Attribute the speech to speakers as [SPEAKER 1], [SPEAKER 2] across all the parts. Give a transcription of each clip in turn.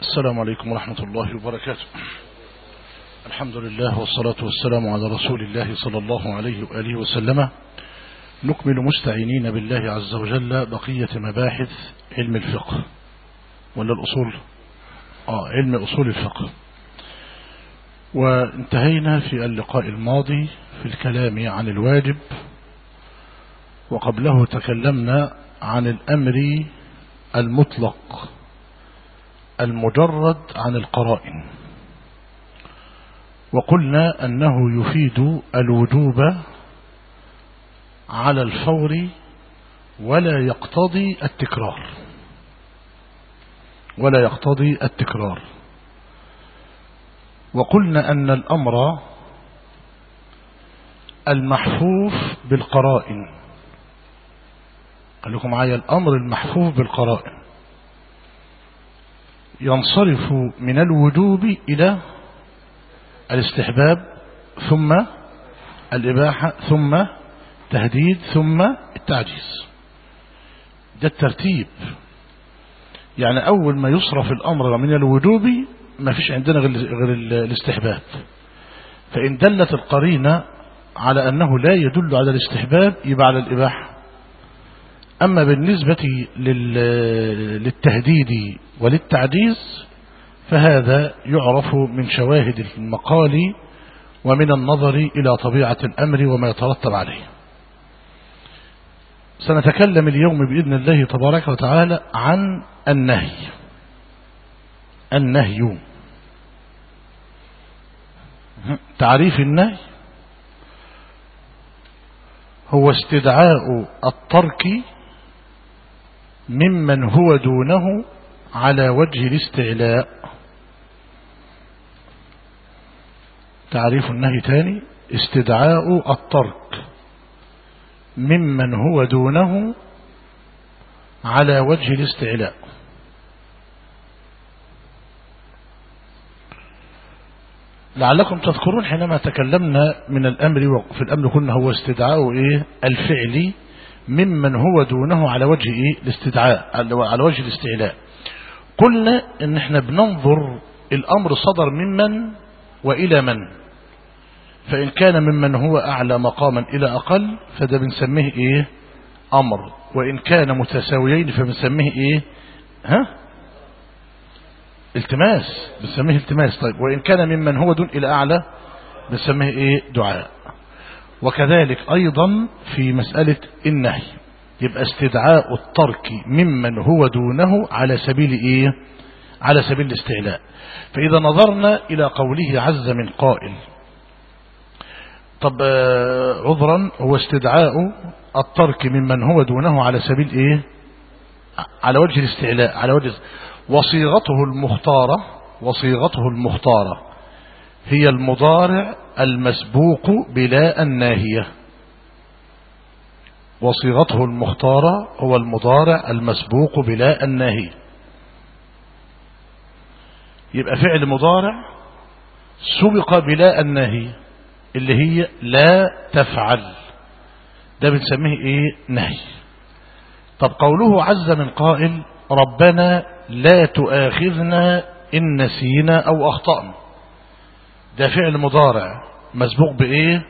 [SPEAKER 1] السلام عليكم ورحمة الله وبركاته. الحمد لله والصلاة والسلام على رسول الله صلى الله عليه وآله وسلم. نكمل مستعينين بالله عز وجل بقية مباحث علم الفقه. ولا الأصول؟ آه علم أصول الفقه. وانتهينا في اللقاء الماضي في الكلام عن الواجب. وقبله تكلمنا عن الأمر المطلق. المجرد عن القرائن. وقلنا أنه يفيد الوجوب على الفور ولا يقتضي التكرار. ولا يقتضي التكرار. وقلنا أن الأمر المحفوف بالقرائن. قال لكم معايا الأمر المحفوف بالقرائن. ينصرف من الوجوب إلى الاستحباب ثم الإباحة ثم تهديد ثم التعجيز. ده الترتيب. يعني أول ما يصرف الأمر من الوجوب ما فيش عندنا غير الاستحباب. فإن دلت القرينة على أنه لا يدل على الاستحباب يبقى على الإباحة. أما بالنسبة للتهديد وللتعجيز فهذا يعرف من شواهد المقال ومن النظر إلى طبيعة الأمر وما يترتب عليه. سنتكلم اليوم بإذن الله تبارك وتعالى عن النهي. النهي. تعريف النهي هو استدعاء الترك ممن هو دونه على وجه الاستعلاء. تعريف النهي تاني استدعاء الترك. ممن هو دونه على وجه الاستعلاء. لعلكم تذكرون حينما تكلمنا من الأمر في الأمر قلنا هو استدعاء إيه؟ الفعل ممن هو دونه على وجه إيه؟ الاستدعاء على وجه الاستعلاء. قلنا إن إحنا بننظر الأمر صدر ممن وإلى من. فإن كان ممن هو أعلى مقاما إلى أقل فده بنسميه إيه؟ أمر. وإن كان متساويين فبنسميه إيه؟ ها؟ التماس. بنسميه التماس. طيب وإن كان ممن هو دون إلى أعلى بنسميه إيه؟ دعاء. وكذلك أيضا في مسألة النهي. يبقى استدعاء الترك ممن هو دونه على سبيل إيه؟ على سبيل الاستعلاء. فإذا نظرنا إلى قوله عز من قائل. طب عذرا هو استدعاء الترك ممن هو دونه على سبيل إيه؟ على وجه الاستعلاء على وجه وصيغته المختارة وصيغته المختارة. هي المضارع المسبوق بلا الناهية. وصيغته المختارة هو المضارع المسبوق بلا الناهية. يبقى فعل مضارع سبق بلا الناهية اللي هي لا تفعل. ده بنسميه إيه؟ نهي. طب قوله عز من قائل ربنا لا تؤاخذنا إن نسينا أو أخطأنا. ده فعل مضارع. مسبوق بإيه؟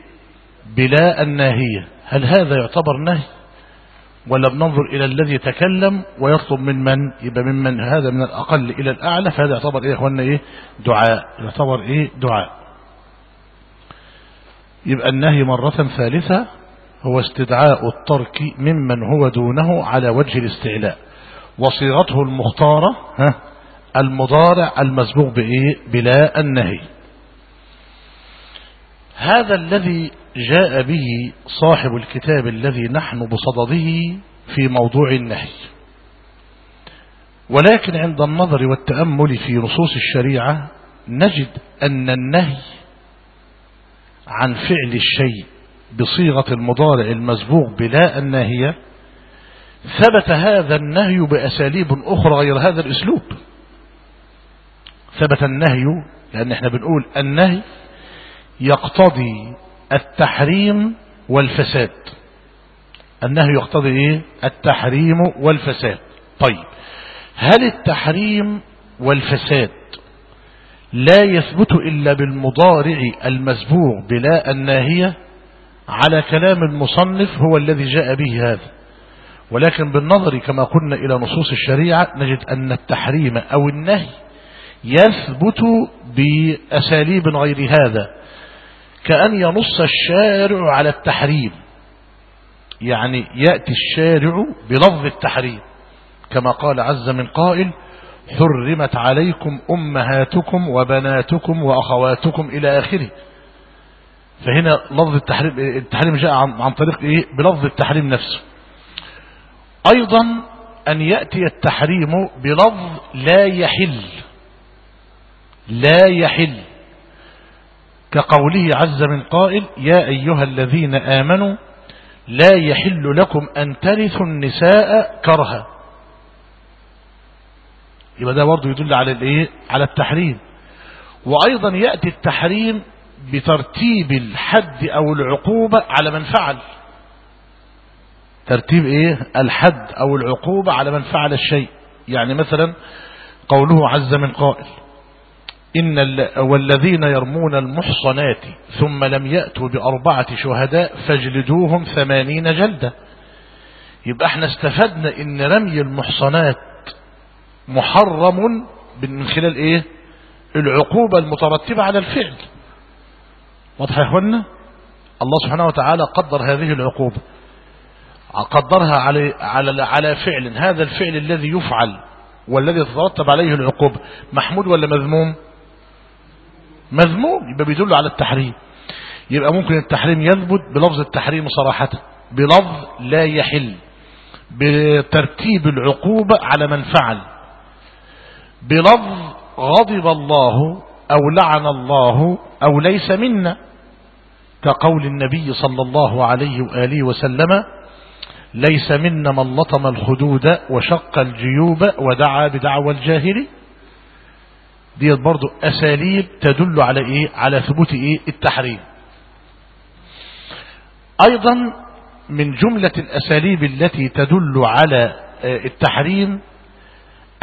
[SPEAKER 1] بلا الناهية. هل هذا يعتبر نهي؟ ولا بننظر إلى الذي يتكلم ويطلب من من؟ يبقى ممن هذا من الأقل إلى الأعلى فهذا يعتبر إيه أخوانا إيه؟ دعاء. يعتبر إيه؟ دعاء. يبقى النهي مرة ثالثة هو استدعاء الترك ممن هو دونه على وجه الاستعلاء. وصيغته المختارة ها المضارع المسبوق بإيه؟ بلا النهي. هذا الذي جاء به صاحب الكتاب الذي نحن بصدده في موضوع النهي ولكن عند النظر والتأمل في نصوص الشريعة نجد أن النهي عن فعل الشيء بصيغة المضارع المسبوق بلا الناهية ثبت هذا النهي بأساليب أخرى غير هذا الأسلوب. ثبت النهي لأن إحنا بنقول النهي يقتضي التحريم والفساد. النهي يقتضي إيه؟ التحريم والفساد. طيب هل التحريم والفساد لا يثبت إلا بالمضارع المسبوق بلا الناهية؟ على كلام المصنف هو الذي جاء به هذا. ولكن بالنظر كما قلنا إلى نصوص الشريعة نجد أن التحريم أو النهي يثبت بأساليب غير هذا. كأن ينص الشارع على التحريم. يعني يأتي الشارع بلفظ التحريم. كما قال عز من قائل حرمت عليكم أمهاتكم وبناتكم وأخواتكم إلى آخره. فهنا لفظ التحريم التحريم جاء عن, طريق إيه؟ بلفظ التحريم نفسه. أيضا أن يأتي التحريم بلفظ لا يحل. لا يحل. كقوله عز من قائل يا أيها الذين آمنوا لا يحل لكم أن ترثوا النساء كرها. يبقى ده برضه يدل على الإيه؟ على التحريم. وأيضا يأتي التحريم بترتيب الحد أو العقوبة على من فعل. ترتيب إيه؟ الحد أو العقوبة على من فعل الشيء. يعني مثلا قوله عز من قائل إن والذين يرمون المحصنات ثم لم يأتوا بأربعة شهداء فاجلدوهم ثمانين جلدة. يبقى إحنا استفدنا إن رمي المحصنات محرم من خلال إيه؟ العقوبة المترتبة على الفعل. واضح يا اخوانا الله سبحانه وتعالى قدر هذه العقوبة. قدرها على على على فعل. هذا الفعل الذي يفعل والذي تترتب عليه العقوبة. محمود ولا مذموم؟ مذموم يبقى بيدل على التحريم. يبقى ممكن التحريم يثبت بلفظ التحريم صراحة بلفظ لا يحل. بترتيب العقوبة على من فعل. بلفظ غضب الله أو لعن الله أو ليس منا. كقول النبي صلى الله عليه وآله وسلم ليس منا من لطم الخدود وشق الجيوب ودعا بدعوى الجاهل ديت برضو أساليب تدل على إيه؟ على ثبوت إيه؟ التحريم. أيضا من جملة الأساليب التي تدل على التحريم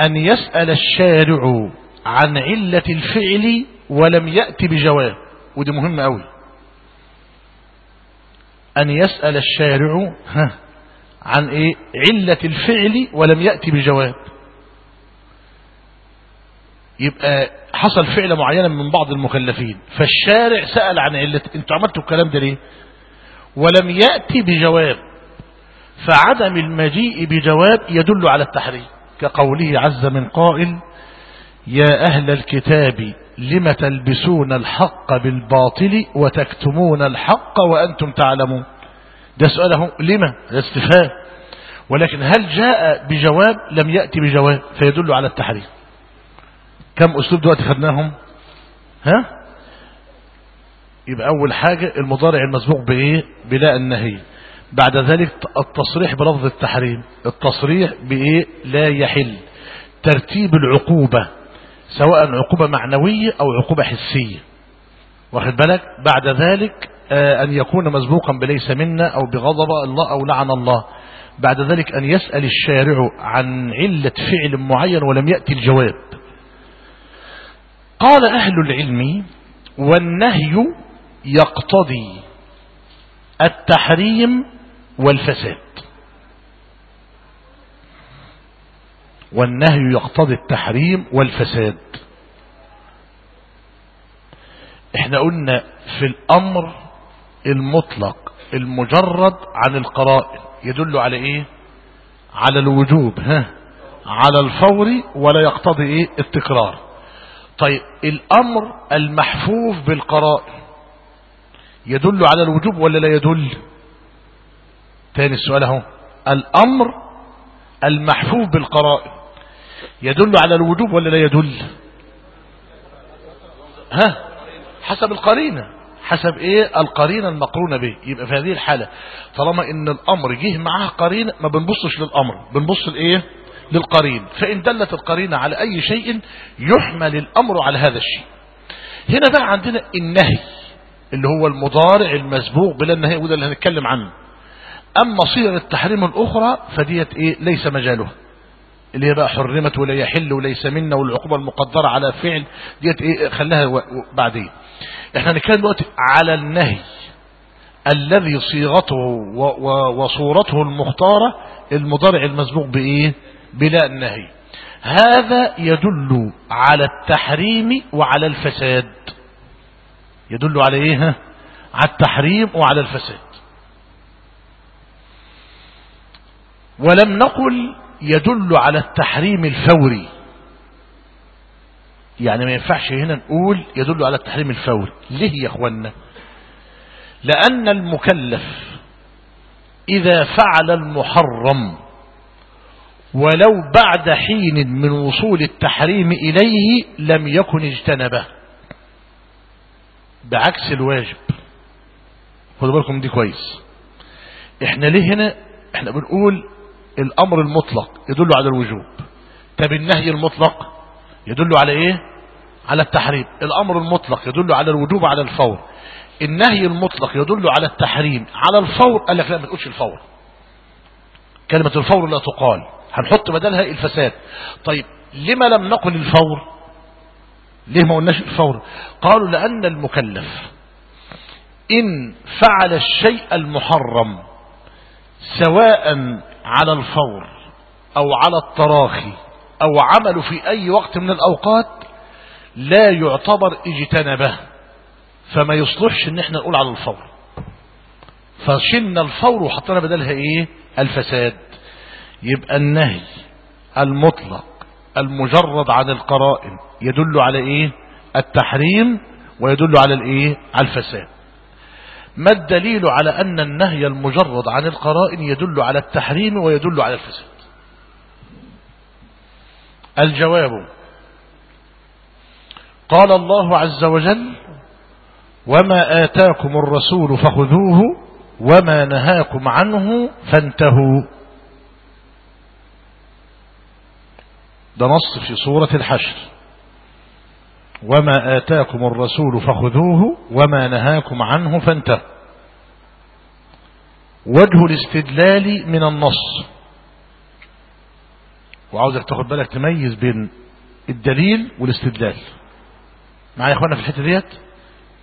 [SPEAKER 1] أن يسأل الشارع عن علة الفعل ولم يأتي بجواب. ودي مهمة أوي. أن يسأل الشارع عن إيه؟ علة الفعل ولم يأتي بجواب. يبقى حصل فعل معينة من بعض المكلفين فالشارع سأل عن علة أنتوا عملتوا الكلام ده ليه؟ ولم يأتي بجواب فعدم المجيء بجواب يدل على التحريم كقوله عز من قائل يا أهل الكتاب لم تلبسون الحق بالباطل وتكتمون الحق وأنتم تعلمون؟ ده سؤاله لما ده ولكن هل جاء بجواب؟ لم يأتي بجواب فيدل على التحريم. كم أسلوب دلوقتي خدناهم؟ ها؟ يبقى أول حاجة المضارع المسبوق بإيه؟ بلا النهي. بعد ذلك التصريح بلفظ التحريم. التصريح بإيه؟ لا يحل. ترتيب العقوبة سواء عقوبة معنوية أو عقوبة حسية. واخد بالك؟ بعد ذلك آه أن يكون مسبوقا بليس منا أو بغضب الله أو لعن الله. بعد ذلك أن يسأل الشارع عن علة فعل معين ولم يأتي الجواب. قال أهل العلم والنهي يقتضي التحريم والفساد. والنهي يقتضي التحريم والفساد. إحنا قلنا في الأمر المطلق المجرد عن القرائن. يدل على إيه؟ على الوجوب ها؟ على الفور ولا يقتضي إيه؟ التكرار. طيب الأمر المحفوف بالقرائن يدل على الوجوب ولا لا يدل؟ تاني السؤال أهو. الأمر المحفوف بالقرائن يدل على الوجوب ولا لا يدل؟ ها؟ حسب القرينة. حسب إيه؟ القرينة المقرونة به. يبقى في هذه الحالة طالما إن الأمر جه معاه قرينة ما بنبصش للأمر. بنبص لإيه؟ للقرين فإن دلت القرينة على أي شيء يحمل الأمر على هذا الشيء. هنا بقى عندنا النهي اللي هو المضارع المسبوق بلا النهي وده اللي هنتكلم عنه. أما صيغ التحريم الأخرى فديت إيه؟ ليس مجالها. اللي هي بقى حرمت ولا يحل وليس منا والعقوبة المقدرة على فعل ديت خليها و- و- بعدين. إحنا هنتكلم دلوقتي على النهي الذي صيغته وصورته المختارة المضارع المسبوق بإيه؟ بلا النهي هذا يدل على التحريم وعلى الفساد. يدل على إيه؟ على التحريم وعلى الفساد. ولم نقل يدل على التحريم الفوري. يعني ما ينفعش هنا نقول يدل على التحريم الفوري. ليه يا اخوانا لأن المكلف إذا فعل المحرم ولو بعد حين من وصول التحريم إليه لم يكن اجتنبه. بعكس الواجب. خدوا بالكم دي كويس. إحنا ليه هنا؟ إحنا بنقول الأمر المطلق يدل على الوجوب. طب النهي المطلق يدل على إيه؟ على التحريم. الأمر المطلق يدل على الوجوب على الفور. النهي المطلق يدل على التحريم. على الفور قال لك لا ما تقولش الفور. كلمة الفور لا تقال. هنحط بدلها الفساد. طيب لما لم نقل الفور؟ ليه ما قلناش الفور؟ قالوا لأن المكلف إن فعل الشيء المحرم سواء على الفور أو على التراخي أو عمله في أي وقت من الأوقات لا يعتبر اجتنبه. فما يصلحش إن إحنا نقول على الفور. فشلنا الفور وحطينا بدلها إيه؟ الفساد. يبقى النهي المطلق المجرد عن القرائن يدل على إيه؟ التحريم ويدل على الإيه؟ على الفساد. ما الدليل على أن النهي المجرد عن القرائن يدل على التحريم ويدل على الفساد؟ الجواب قال الله عز وجل وما آتاكم الرسول فخذوه وما نهاكم عنه فانتهوا. ده نص في سورة الحشر. وما آتاكم الرسول فخذوه وما نهاكم عنه فانتهوا. وجه الاستدلال من النص. وعاوزك تاخد بالك تميز بين الدليل والاستدلال. معايا يا إخوانا في الحتة ديت؟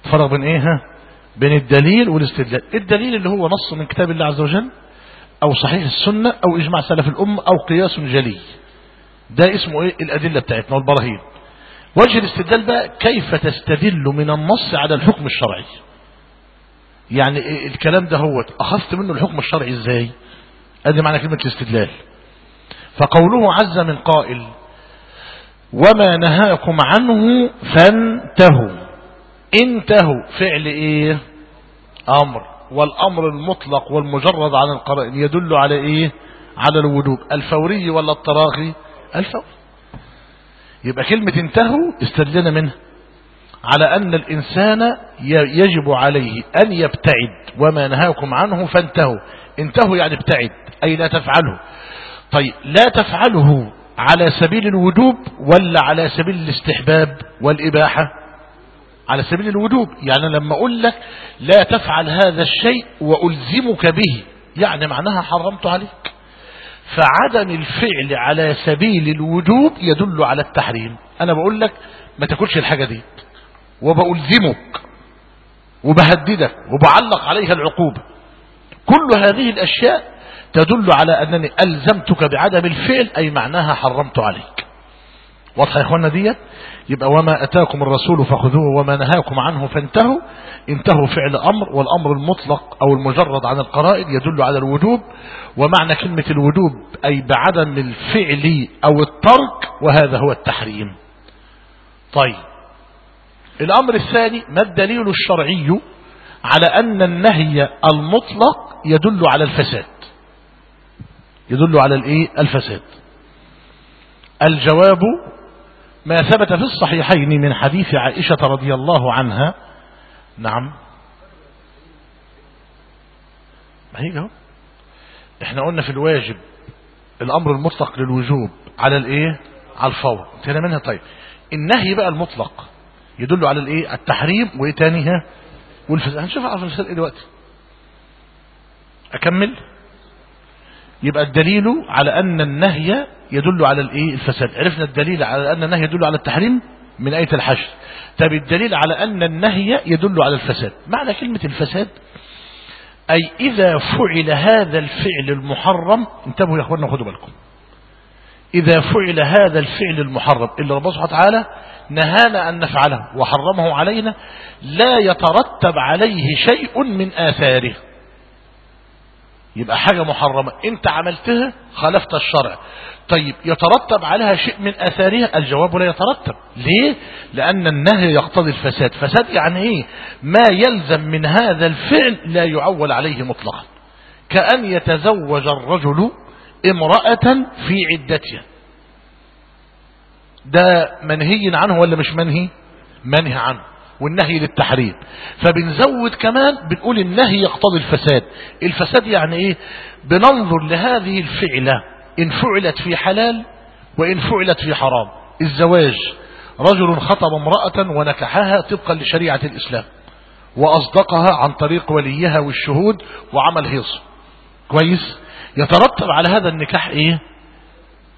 [SPEAKER 1] تفرق بين إيه؟ ها؟ بين الدليل والاستدلال. الدليل اللي هو نص من كتاب الله عز وجل أو صحيح السنة أو إجماع سلف الأمة أو قياس جلي. ده اسمه إيه؟ الأدلة بتاعتنا والبراهين. وجه الاستدلال بقى كيف تستدل من النص على الحكم الشرعي؟ يعني إيه الكلام ده هو أخذت منه الحكم الشرعي إزاي؟ أدي معنى كلمة الاستدلال. فقوله عز من قائل وما نهاكم عنه فانتهوا. انتهوا. فعل إيه؟ أمر. والأمر المطلق والمجرد عن القرائن يدل على إيه؟ على الوجوب. الفوري ولا التراخي الفوري يبقى كلمة انتهوا استدلنا منها. على أن الإنسان يجب عليه أن يبتعد وما نهاكم عنه فانتهوا. انتهوا يعني ابتعد أي لا تفعله. طيب لا تفعله على سبيل الوجوب ولا على سبيل الاستحباب والإباحة؟ على سبيل الوجوب. يعني لما أقول لك لا تفعل هذا الشيء وألزمك به يعني معناها حرمت عليك. فعدم الفعل على سبيل الوجوب يدل على التحريم. أنا بقول لك ما تاكلش الحاجة دي. وبألزمك وبهددك وبعلق عليها العقوبة. كل هذه الأشياء تدل على أنني ألزمتك بعدم الفعل أي معناها حرمت عليك. واضح يا اخوانا ديت؟ يبقى وما أتاكم الرسول فخذوه وما نهاكم عنه فانتهوا. انتهوا فعل أمر والأمر المطلق أو المجرد عن القرائن يدل على الوجوب. ومعنى كلمة الوجوب أي بعدم الفعل أو الترك وهذا هو التحريم. طيب. الأمر الثاني ما الدليل الشرعي على أن النهي المطلق يدل على الفساد؟ يدل على الإيه؟ الفساد. الجواب ما ثبت في الصحيحين من حديث عائشة رضي الله عنها. نعم. ما هي إحنا قلنا في الواجب الأمر المطلق للوجوب على الإيه؟ على الفور. انتهينا منها. طيب. النهي بقى المطلق يدل على الإيه؟ التحريم. وإيه تاني؟ ها؟ والفساد. هنشوف على الفساد إيه دلوقتي. أكمل. يبقى الدليل على أن النهي يدل على الإيه؟ الفساد. عرفنا الدليل على أن النهي يدل على التحريم من آية الحشر طب الدليل على أن النهي يدل على الفساد. معنى كلمة الفساد أي إذا فعل هذا الفعل المحرم انتبهوا يا أخوانا خدوا بالكم. إذا فعل هذا الفعل المحرم اللي ربنا سبحانه وتعالى نهانا أن نفعله وحرمه علينا لا يترتب عليه شيء من آثاره. يبقى حاجة محرمة. انت عملتها خالفت الشرع. طيب يترتب عليها شيء من آثارها؟ الجواب لا يترتب. ليه؟ لأن النهي يقتضي الفساد. فساد يعني إيه؟ ما يلزم من هذا الفعل لا يعول عليه مطلقا. كأن يتزوج الرجل امرأة في عدتها. ده منهي عنه ولا مش منهي؟ منهي عنه. والنهي للتحريم. فبنزود كمان بنقول النهي يقتضي الفساد. الفساد يعني إيه؟ بننظر لهذه الفعلة. إن فعلت في حلال وإن فعلت في حرام. الزواج. رجل خطب امرأة ونكحها طبقا لشريعة الإسلام. وأصدقها عن طريق وليها والشهود وعمل هيص. كويس؟ يترتب على هذا النكاح إيه؟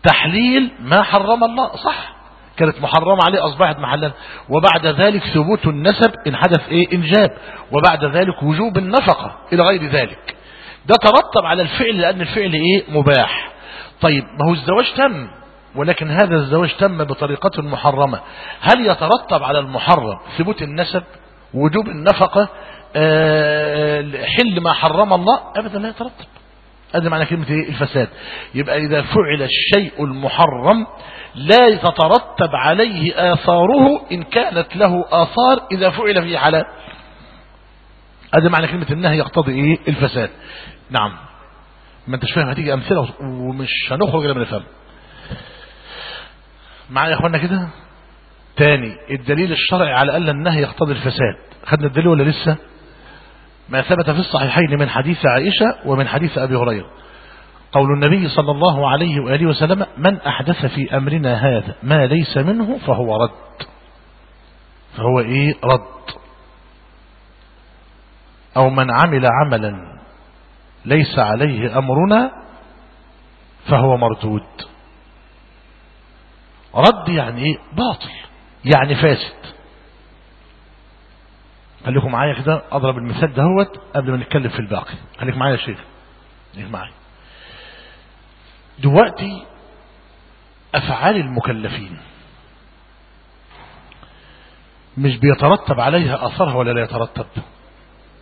[SPEAKER 1] تحليل ما حرم الله. صح. كانت محرمة عليه أصبحت محلا. وبعد ذلك ثبوت النسب إن حدث إيه؟ إنجاب. وبعد ذلك وجوب النفقة إلى غير ذلك. ده ترتب على الفعل لأن الفعل إيه؟ مباح. طيب ما هو الزواج تم ولكن هذا الزواج تم بطريقة محرمة. هل يترتب على المحرم ثبوت النسب وجوب النفقة حل ما حرم الله؟ أبدا لا يترتب. هذا معنى كلمة إيه؟ الفساد. يبقى إذا فعل الشيء المحرم لا يترتب عليه آثاره إن كانت له آثار إذا فعل في حلال. هذا معنى كلمة النهي يقتضي إيه؟ الفساد. نعم. ما أنتش فاهم هتيجي أمثلة ومش هنخرج إلا من الفهم. معايا يا أخوانا كده؟ تاني الدليل الشرعي على أن النهي يقتضي الفساد. خدنا الدليل ولا لسه؟ ما ثبت في الصحيحين من حديث عائشة ومن حديث أبي هريرة. قول النبي صلى الله عليه وآله وسلم من أحدث في أمرنا هذا ما ليس منه فهو رد. فهو إيه؟ رد. أو من عمل عملا ليس عليه أمرنا فهو مردود. رد يعني إيه؟ باطل. يعني فاسد. خليكم معايا كده أضرب المثال دهوت قبل ما نتكلم في الباقي. خليك معايا يا شيخ. خليك معايا. دلوقتي أفعال المكلفين مش بيترتب عليها أثرها ولا لا يترتب.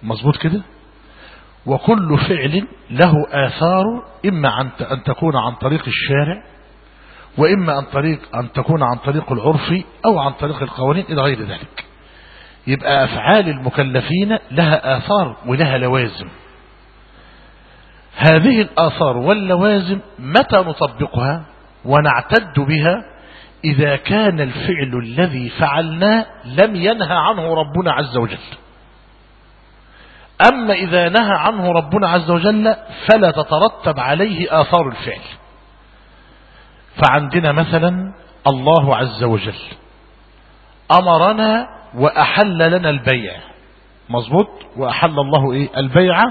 [SPEAKER 1] مظبوط كده؟ وكل فعل له آثار إما عن أن تكون عن طريق الشارع وإما عن طريق أن تكون عن طريق العرف أو عن طريق القوانين إلى غير ذلك. يبقى أفعال المكلفين لها آثار ولها لوازم. هذه الآثار واللوازم متى نطبقها ونعتد بها؟ إذا كان الفعل الذي فعلناه لم ينهى عنه ربنا عز وجل. أما إذا نهى عنه ربنا عز وجل فلا تترتب عليه آثار الفعل. فعندنا مثلا الله عز وجل أمرنا وأحل لنا البيع. مظبوط؟ وأحل الله إيه؟ البيع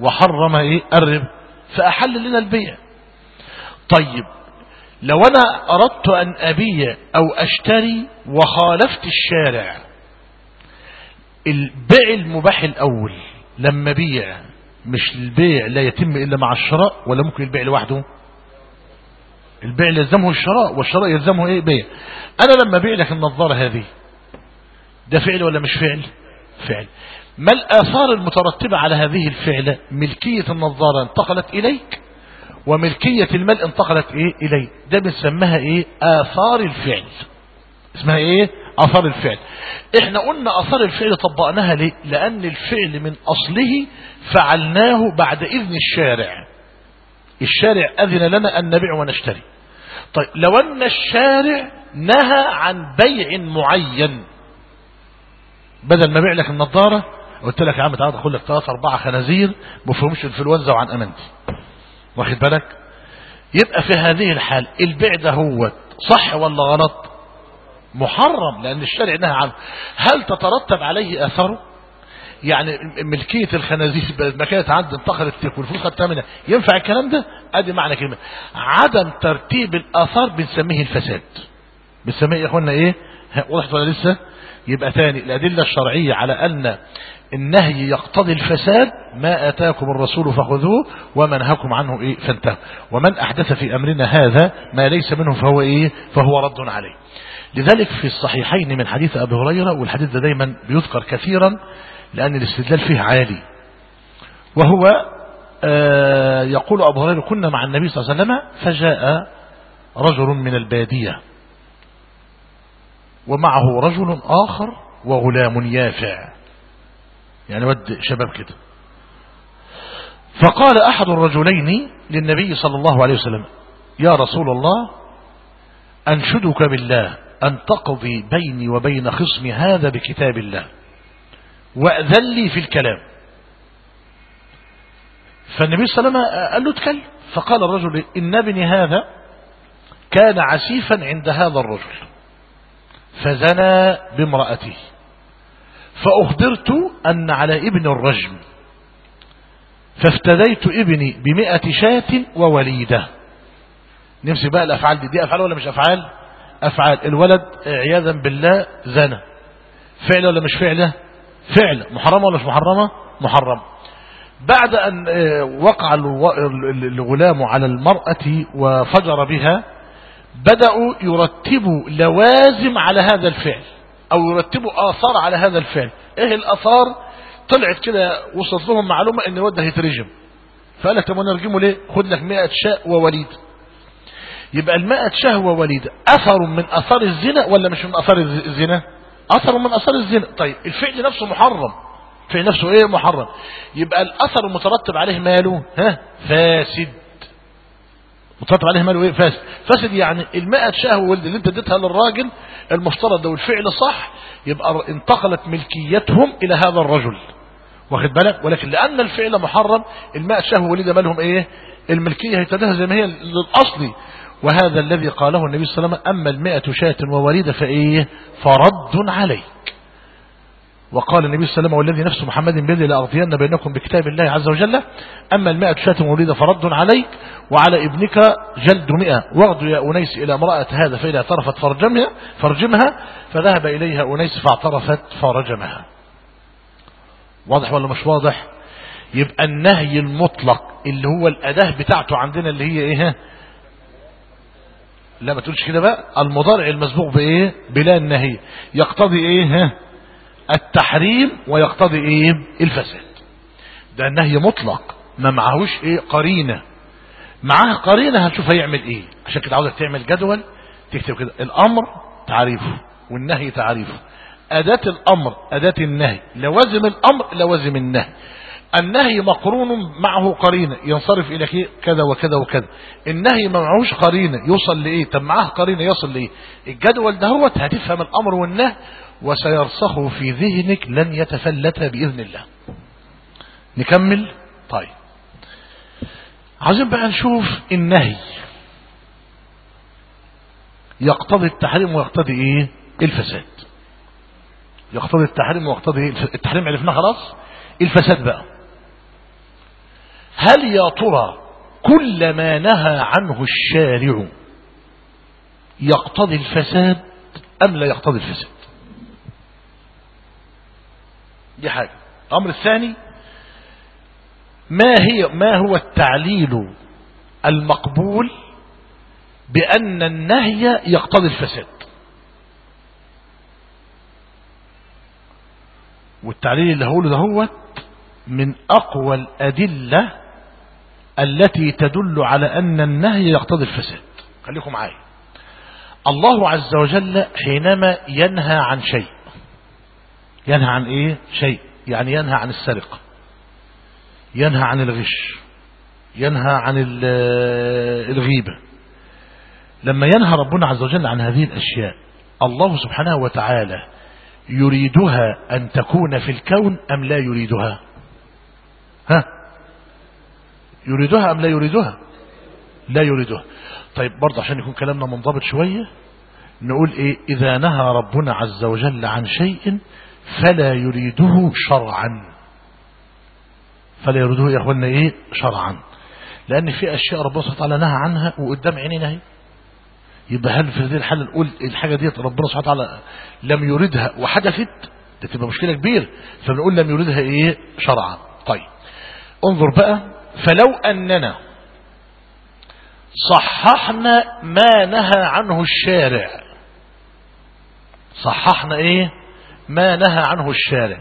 [SPEAKER 1] وحرم إيه؟ الربا. فأحل لنا البيع. طيب لو أنا أردت أن أبيع أو أشتري وخالفت الشارع البيع المباح الأول لما بيع مش البيع لا يتم إلا مع الشراء ولا ممكن البيع لوحده؟ البيع يلزمه الشراء والشراء يلزمه إيه؟ بيع. أنا لما بيع لك النظارة هذه ده فعل ولا مش فعل؟ فعل. ما الآثار المترتبة على هذه الفعلة؟ ملكية النظارة انتقلت إليك وملكية المال انتقلت إيه؟ إلي ده بنسميها إيه؟ آثار الفعل. اسمها إيه؟ آثار الفعل. إحنا قلنا آثار الفعل طبقناها ليه؟ لأن الفعل من أصله فعلناه بعد إذن الشارع. الشارع أذن لنا أن نبيع ونشتري. طيب لو أن الشارع نهى عن بيع معين بدل ما بيع لك النظارة قلت لك يا عم تعالى اخد لك ثلاث أربعة خنازير بفهمش الإنفلونزا وعن أمانتي. واخد بالك؟ يبقى في هذه الحال البيع ده هو صح ولا غلط؟ محرم لأن الشارع نهى عنه هل تترتب عليه اثره يعني ملكية الخنازير ما كانت عند انتقلت تلك والفلوس خدتها منها. ينفع الكلام ده؟ أدي معنى كلمة. عدم ترتيب الاثار بنسميه الفساد. بنسميه يا إخوانا إيه؟ وضحت ولا لسه؟ يبقى تاني الأدلة الشرعية على أن النهي يقتضي الفساد ما آتاكم الرسول فخذوه وما نهاكم عنه إيه؟ فانتهوا. ومن أحدث في أمرنا هذا ما ليس منه فهو إيه؟ فهو رد عليه. لذلك في الصحيحين من حديث أبي هريرة والحديث ده دايما بيذكر كثيرا لأن الاستدلال فيه عالي. وهو آه يقول أبو هريرة كنا مع النبي صلى الله عليه وسلم فجاء رجل من البادية. ومعه رجل آخر وغلام يافع. يعني ود شباب كده. فقال أحد الرجلين للنبي صلى الله عليه وسلم يا رسول الله أنشدك بالله أن تقضي بيني وبين خصمي هذا بكتاب الله وأذن لي في الكلام. فالنبي صلى الله عليه وسلم قال له اتكلم. فقال الرجل إن ابني هذا كان عسيفا عند هذا الرجل. فزنى بامرأته فأخبرت أن على ابن الرجم فافتديت ابني بمئة شاة ووليدة. نمسك بقى الأفعال دي. دي أفعال ولا مش أفعال؟ أفعال. الولد عياذا بالله زنى. فعل ولا مش فعله فعل. محرمة ولا مش محرمة؟ محرمة بعد أن وقع الغلام على المرأة وفجر بها بدأوا يرتبوا لوازم على هذا الفعل أو يرتبوا آثار على هذا الفعل. إيه الآثار؟ طلعت كده وصلت لهم معلومة إن الواد ده هيترجم. فقال لك طب نرجمه ليه؟ خد لك 100 شاء ووليد. يبقى المائة شهوة وليدة أثر من أثار الزنا ولا مش من أثار الزنا؟ أثر من أثار الزنا. طيب الفعل نفسه محرم. الفعل نفسه إيه محرم؟ يبقى الأثر المترتب عليه ماله؟ ها؟ فاسد. مترتب عليه ماله إيه فاسد. فاسد يعني المائة شهوة ولد اللي انت اديتها للراجل المفترض لو الفعل صح يبقى انتقلت ملكيتهم إلى هذا الرجل. واخد بالك؟ ولكن لأن الفعل محرم المائة شهوة وليدة مالهم إيه؟ الملكية هيتدها زي ما هي للأصل. وهذا الذي قاله النبي صلى الله عليه وسلم أما المئة شاة ووليدة فإيه؟ فرد عليك. وقال النبي صلى الله عليه وسلم والذي نفس محمد بيده لأغطين بينكم بكتاب الله عز وجل أما المئة شاة ووليدة فرد عليك وعلى ابنك جلد مئة. واغدو يا أنيس إلى امرأة هذا فإذا اعترفت فرجمها, فرجمها فذهب إليها أنيس فاعترفت فرجمها. واضح ولا مش واضح؟ يبقى النهي المطلق اللي هو الأداة بتاعته عندنا اللي هي إيه؟ لا ما تقولش كده بقى المضارع المسبوق بإيه؟ بلا النهي. يقتضي ها التحريم ويقتضي إيه؟ الفساد. ده النهي مطلق ما معهوش إيه؟ قرينة. معاه قرينة هنشوف هيعمل إيه. عشان كده عاوزك تعمل جدول تكتب كده الأمر تعريفه والنهي تعريفه. أداة الأمر أداة النهي. لوازم الأمر لوازم النهي. النهي مقرون معه قرينة. ينصرف إلى كذا وكذا وكذا. النهي ما معهوش قرينة. يوصل لإيه؟ طب معاه قرينة يصل لإيه؟ الجدول دهوت هتفهم الأمر والنهي وسيرسخ في ذهنك لن يتفلت بإذن الله. نكمل؟ طيب. عايزين بقى نشوف النهي. يقتضي التحريم ويقتضي إيه؟ الفساد. يقتضي التحريم ويقتضي؟ التحريم عرفناه خلاص؟ الفساد بقى. هل يا ترى كل ما نهى عنه الشارع يقتضي الفساد أم لا يقتضي الفساد؟ دي حاجة. الأمر الثاني ما هي ما هو التعليل المقبول بأن النهي يقتضي الفساد؟ والتعليل اللي هقوله ده هو من أقوى الأدلة التي تدل على أن النهي يقتضي الفساد. خليكم معايا. الله عز وجل حينما ينهى عن شيء ينهى عن إيه؟ شيء. يعني ينهى عن السرقة. ينهى عن الغش. ينهى عن الغيبة. لما ينهى ربنا عز وجل عن هذه الأشياء الله سبحانه وتعالى يريدها أن تكون في الكون أم لا يريدها؟ ها؟ يريدها أم لا يريدها؟ لا يريدها. طيب برضه عشان يكون كلامنا منضبط شوية نقول إيه؟ إذا نهى ربنا عز وجل عن شيء فلا يريده شرعا. فلا يريده يا اخوانا إيه؟ شرعا. لأن في أشياء ربنا سبحانه وتعالى نهى عنها وقدام عينينا اهي يبقى هل في هذه الحالة نقول الحاجة دي ربنا سبحانه وتعالى لم يريدها وحدثت ده تبقى مشكلة كبيرة. فبنقول لم يريدها إيه؟ شرعا. طيب. انظر بقى. فلو أننا صححنا ما نهى عنه الشارع. صححنا إيه؟ ما نهى عنه الشارع.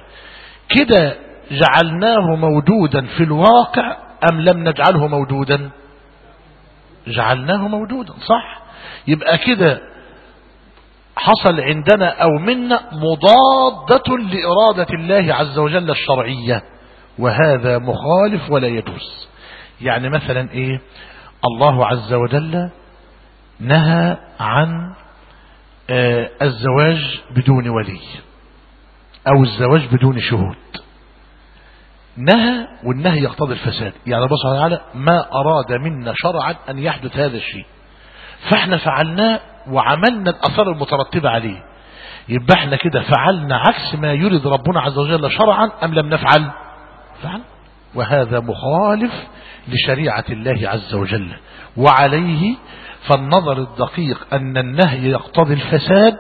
[SPEAKER 1] كده جعلناه موجودا في الواقع أم لم نجعله موجودا جعلناه موجودا صح. يبقى كده حصل عندنا أو منا مضادة لإرادة الله عز وجل الشرعية وهذا مخالف ولا يجوز. يعني مثلا إيه؟ الله عز وجل نهى عن آه الزواج بدون ولي. أو الزواج بدون شهود. نهى والنهي يقتضي الفساد. يعني الله سبحانه وتعالى ما أراد منا شرعا أن يحدث هذا الشيء. فإحنا فعلناه وعملنا الاثار المترتبة عليه. يبقى إحنا كده فعلنا عكس ما يريد ربنا عز وجل شرعا أم لم نفعل؟ فعل. وهذا مخالف لشريعة الله عز وجل. وعليه فالنظر الدقيق أن النهي يقتضي الفساد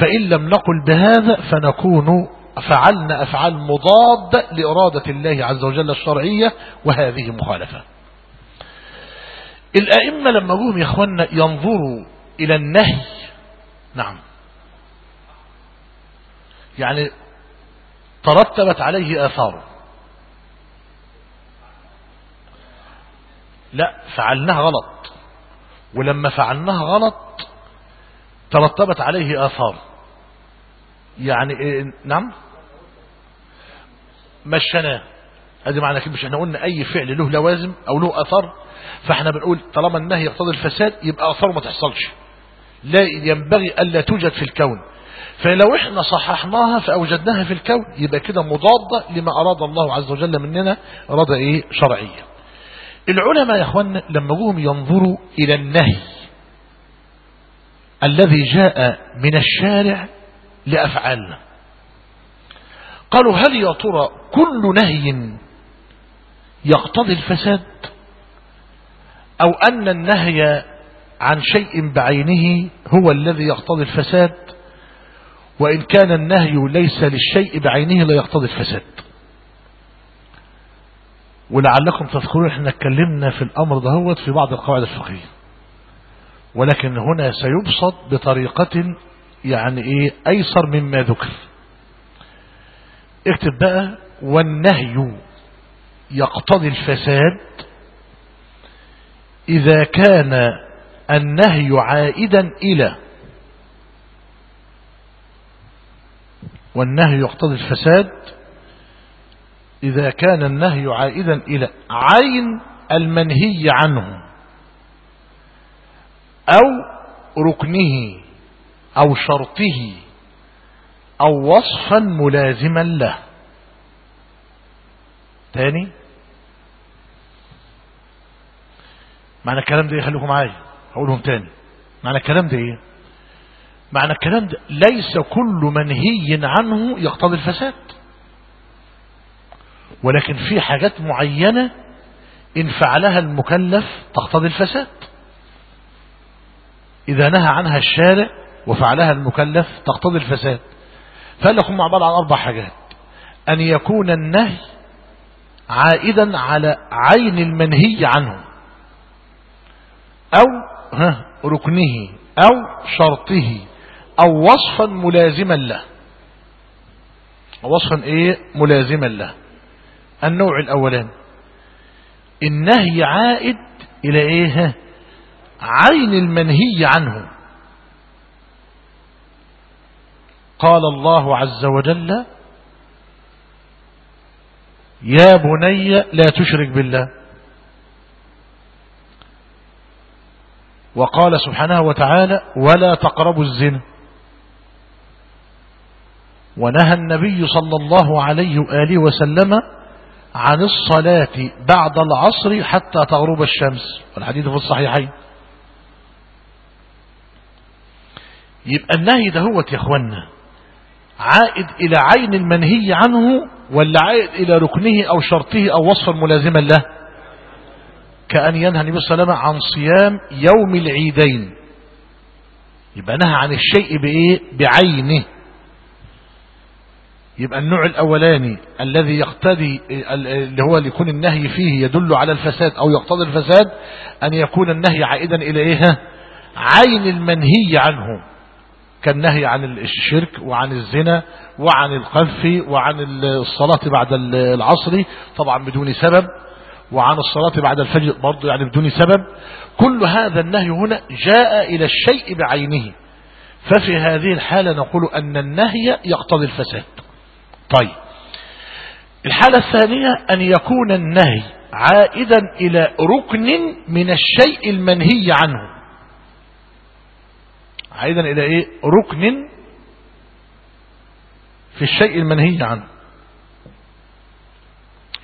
[SPEAKER 1] فإن لم نقل بهذا فنكون فعلنا أفعال مضادة لإرادة الله عز وجل الشرعية وهذه مخالفة. الأئمة لما جوهم يا أخوانا ينظروا إلى النهي نعم يعني ترتبت عليه آثاره. لا فعلناها غلط. ولما فعلناها غلط ترتبت عليه آثار. يعني إيه نعم؟ مشناه ادي معنى كده مش إحنا قلنا أي فعل له لوازم أو له اثر فاحنا بنقول طالما النهي يقتضي الفساد يبقى اثاره ما تحصلش. لا ينبغي ألا توجد في الكون. فلو إحنا صححناها فأوجدناها في الكون يبقى كده مضادة لما أراد الله عز وجل مننا اراده إيه شرعيه العلماء يا اخوانا لما جوهم ينظروا إلى النهي الذي جاء من الشارع لأفعالنا. قالوا هل يا ترى كل نهي يقتضي الفساد؟ أو أن النهي عن شيء بعينه هو الذي يقتضي الفساد؟ وإن كان النهي ليس للشيء بعينه لا يقتضي الفساد. ولعلكم تذكرون إحنا اتكلمنا في الأمر دهوت في بعض القواعد الفقهية. ولكن هنا سيبسط بطريقة يعني إيه أيسر مما ذكر. اكتب بقى والنهي يقتضي الفساد إذا كان النهي عائدا إلى. والنهي يقتضي الفساد إذا كان النهي عائدا إلى عين المنهي عنه أو ركنه أو شرطه أو وصفا ملازما له. تاني؟ معنى الكلام ده إيه؟ خليكم معايا. هقولهم تاني. معنى الكلام ده إيه؟ معنى الكلام ده ليس كل منهي عنه يقتضي الفساد. ولكن في حاجات معينة إن فعلها المكلف تقتضي الفساد. إذا نهى عنها الشارع وفعلها المكلف تقتضي الفساد. فقال لكم مع بعض عن أربع حاجات. أن يكون النهي عائدا على عين المنهي عنه. أو ركنه أو شرطه أو وصفا ملازما له. وصفا إيه؟ ملازما له. النوع الأولان. النهي عائد إلى إيه؟ عين المنهي عنه. قال الله عز وجل يا بني لا تشرك بالله. وقال سبحانه وتعالى ولا تقربوا الزنا. ونهى النبي صلى الله عليه وآله وسلم عن الصلاة بعد العصر حتى تغرب الشمس. والحديث في الصحيحين. يبقى النهي ده هو يا اخوانا عائد إلى عين المنهي عنه ولا عائد إلى ركنه أو شرطه أو وصفا ملازما له؟ كأن ينهى النبي صلى الله عليه وسلم عن صيام يوم العيدين. يبقى نهى عن الشيء بإيه؟ بعينه. يبقى النوع الأولاني الذي يقتضي اللي هو اللي يكون النهي فيه يدل على الفساد أو يقتضي الفساد أن يكون النهي عائدا إلى إيه؟ عين المنهي عنه كالنهي عن الشرك وعن الزنا وعن القذف وعن الصلاة بعد العصر طبعا بدون سبب وعن الصلاة بعد الفجر برضه يعني بدون سبب. كل هذا النهي هنا جاء إلى الشيء بعينه. ففي هذه الحالة نقول أن النهي يقتضي الفساد. طيب. الحالة الثانية أن يكون النهي عائدا إلى ركن من الشيء المنهي عنه. عائدا إلى إيه؟ ركن في الشيء المنهي عنه.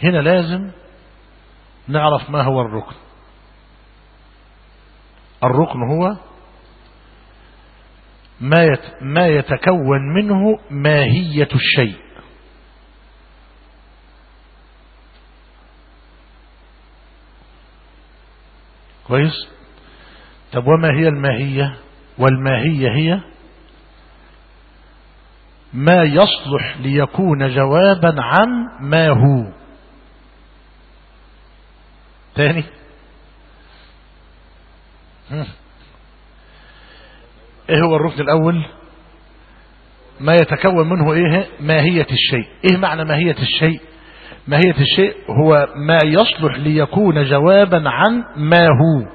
[SPEAKER 1] هنا لازم نعرف ما هو الركن. الركن هو ما ما يتكون منه ماهية الشيء. كويس؟ طب وما هي الماهية؟ والماهية هي ما يصلح ليكون جوابا عن ما هو. تاني؟ إيه هو الركن الأول؟ ما يتكون منه إيه؟ ماهية الشيء. إيه معنى ماهية الشيء؟ ماهية الشيء هو ما يصلح ليكون جوابا عن ما هو.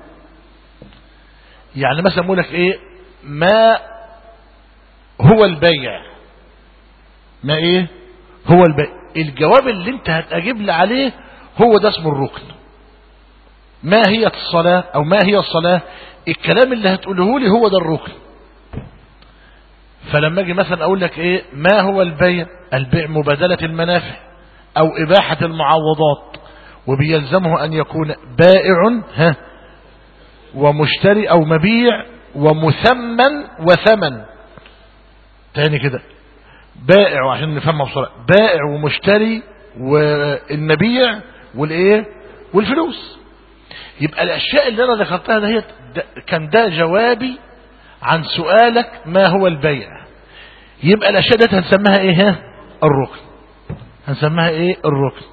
[SPEAKER 1] يعني مثلا لك إيه؟ ما هو البيع. ما إيه؟ هو البيع. الجواب اللي أنت هتجيب لي عليه هو ده اسمه الركن. ما هي الصلاة أو ما هي الصلاة؟ الكلام اللي هتقوله لي هو ده الركن. فلما أجي مثلا أقول لك إيه؟ ما هو البيع؟ البيع مبادلة المنافع. أو إباحة المعوضات وبيلزمه أن يكون بائع ها ومشتري أو مبيع ومثمن وثمن. تاني كده. بائع عشان نفهمها بسرعة. بائع ومشتري والمبيع والإيه؟ والفلوس. يبقى الأشياء اللي أنا ذكرتها ده كان ده جوابي عن سؤالك ما هو البيع؟ يبقى الأشياء دي هنسميها إيه؟ الركن. هنسميها إيه؟ الركن.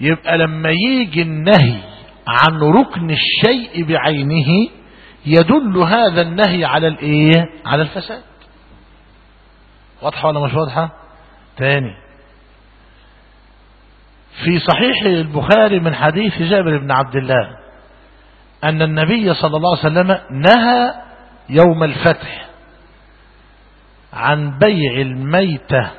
[SPEAKER 1] يبقى لما يجي النهي عن ركن الشيء بعينه يدل هذا النهي على الإيه؟ على الفساد. واضحة ولا مش واضحة؟ تاني. في صحيح البخاري من حديث جابر بن عبد الله أن النبي صلى الله عليه وسلم نهى يوم الفتح عن بيع الميتة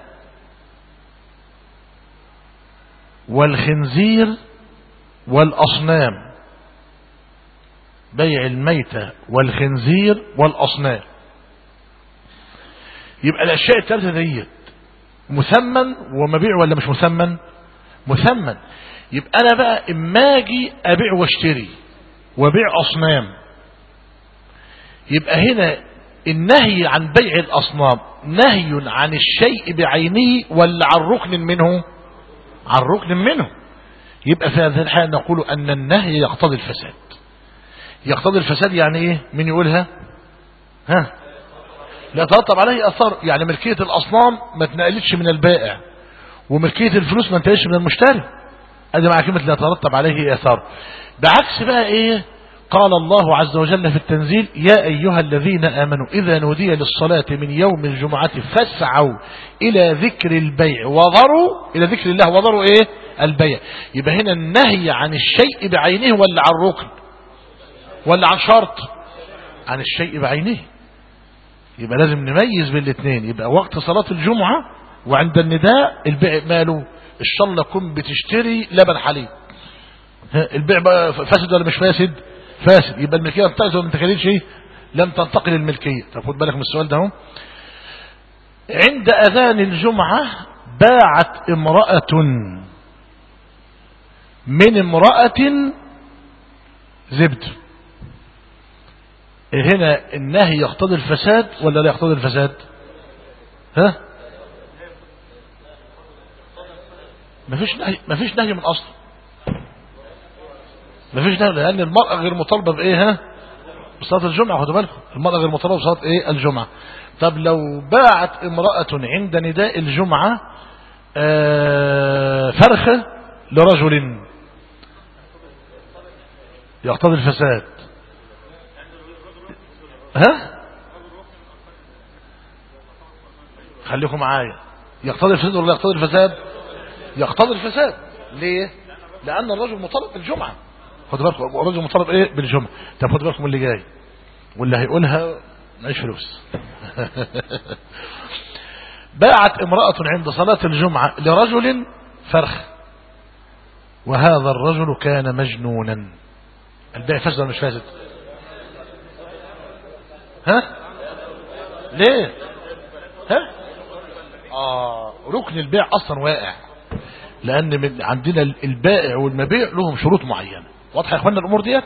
[SPEAKER 1] والخنزير والأصنام. بيع الميتة والخنزير والأصنام. يبقى الأشياء الثلاثة ديت مثمن ومبيع ولا مش مثمن؟ مثمن. يبقى أنا بقى إما أجي أبيع واشتري وبيع أصنام. يبقى هنا النهي عن بيع الأصنام نهي عن الشيء بعينه ولا عن ركن منه؟ عن ركن منه. يبقى في هذه الحالة نقول أن النهي يقتضي الفساد. يقتضي الفساد يعني إيه؟ من يقولها ها؟ لا ترتب عليه اثار يعني ملكية الأصنام ما تنقلتش من البائع وملكية الفلوس ما انتهتش من المشتري. أدي مع كلمة لا ترتب عليه اثار بعكس بقى إيه؟ قال الله عز وجل في التنزيل يا أيها الذين آمنوا إذا نودي للصلاة من يوم الجمعة فاسعوا إلى ذكر البيع. وضروا إلى ذكر الله وضروا إيه؟ البيع. يبقى هنا النهي عن الشيء بعينه ولا عن ركن ولا عن شرط؟ عن الشيء بعينه. يبقى لازم نميز بين الاثنين. يبقى وقت صلاة الجمعة وعند النداء البيع ماله. الشر لكم بتشتري لبن حليب. البيع فاسد ولا مش فاسد؟ فاسد. يبقى الملكية انتقلت ما تخليش إيه لم تنتقل الملكية. طب خد بالك من السؤال ده اهو. عند أذان الجمعة باعت امرأة من امرأة زبد. هنا النهي يقتضي الفساد ولا لا يقتضي الفساد؟ ها؟ مفيش نهي, مفيش نهي من أصل. مفيش نهي لأن المرأة غير مطالبة بإيه ها؟ بصلاة الجمعة خدوا بالكم. المرأة غير مطالبة بصلاة إيه؟ الجمعة. طب لو باعت امرأة عند نداء الجمعة آه فرخة لرجل. يقتضي الفساد. ها؟ خليكم معايا. يقتضي الفساد ولا يقتضي الفساد؟ يقتضي الفساد. ليه؟ لأن الرجل مطالب بالجمعة. خدوا بالكم الرجل مطالب إيه؟ بالجمعة. طب خدوا بالكم اللي جاي. واللي هيقولها معيش فلوس. باعت امرأة عند صلاة الجمعة لرجل فرخ. وهذا الرجل كان مجنونا. البيع فاسد ولا مش فاسد ها؟ ليه؟ ها؟ آه ركن البيع أصلا واقع. لأن من عندنا البائع والمبيع لهم شروط معينة. واضحه يا إخوانا الأمور ديت؟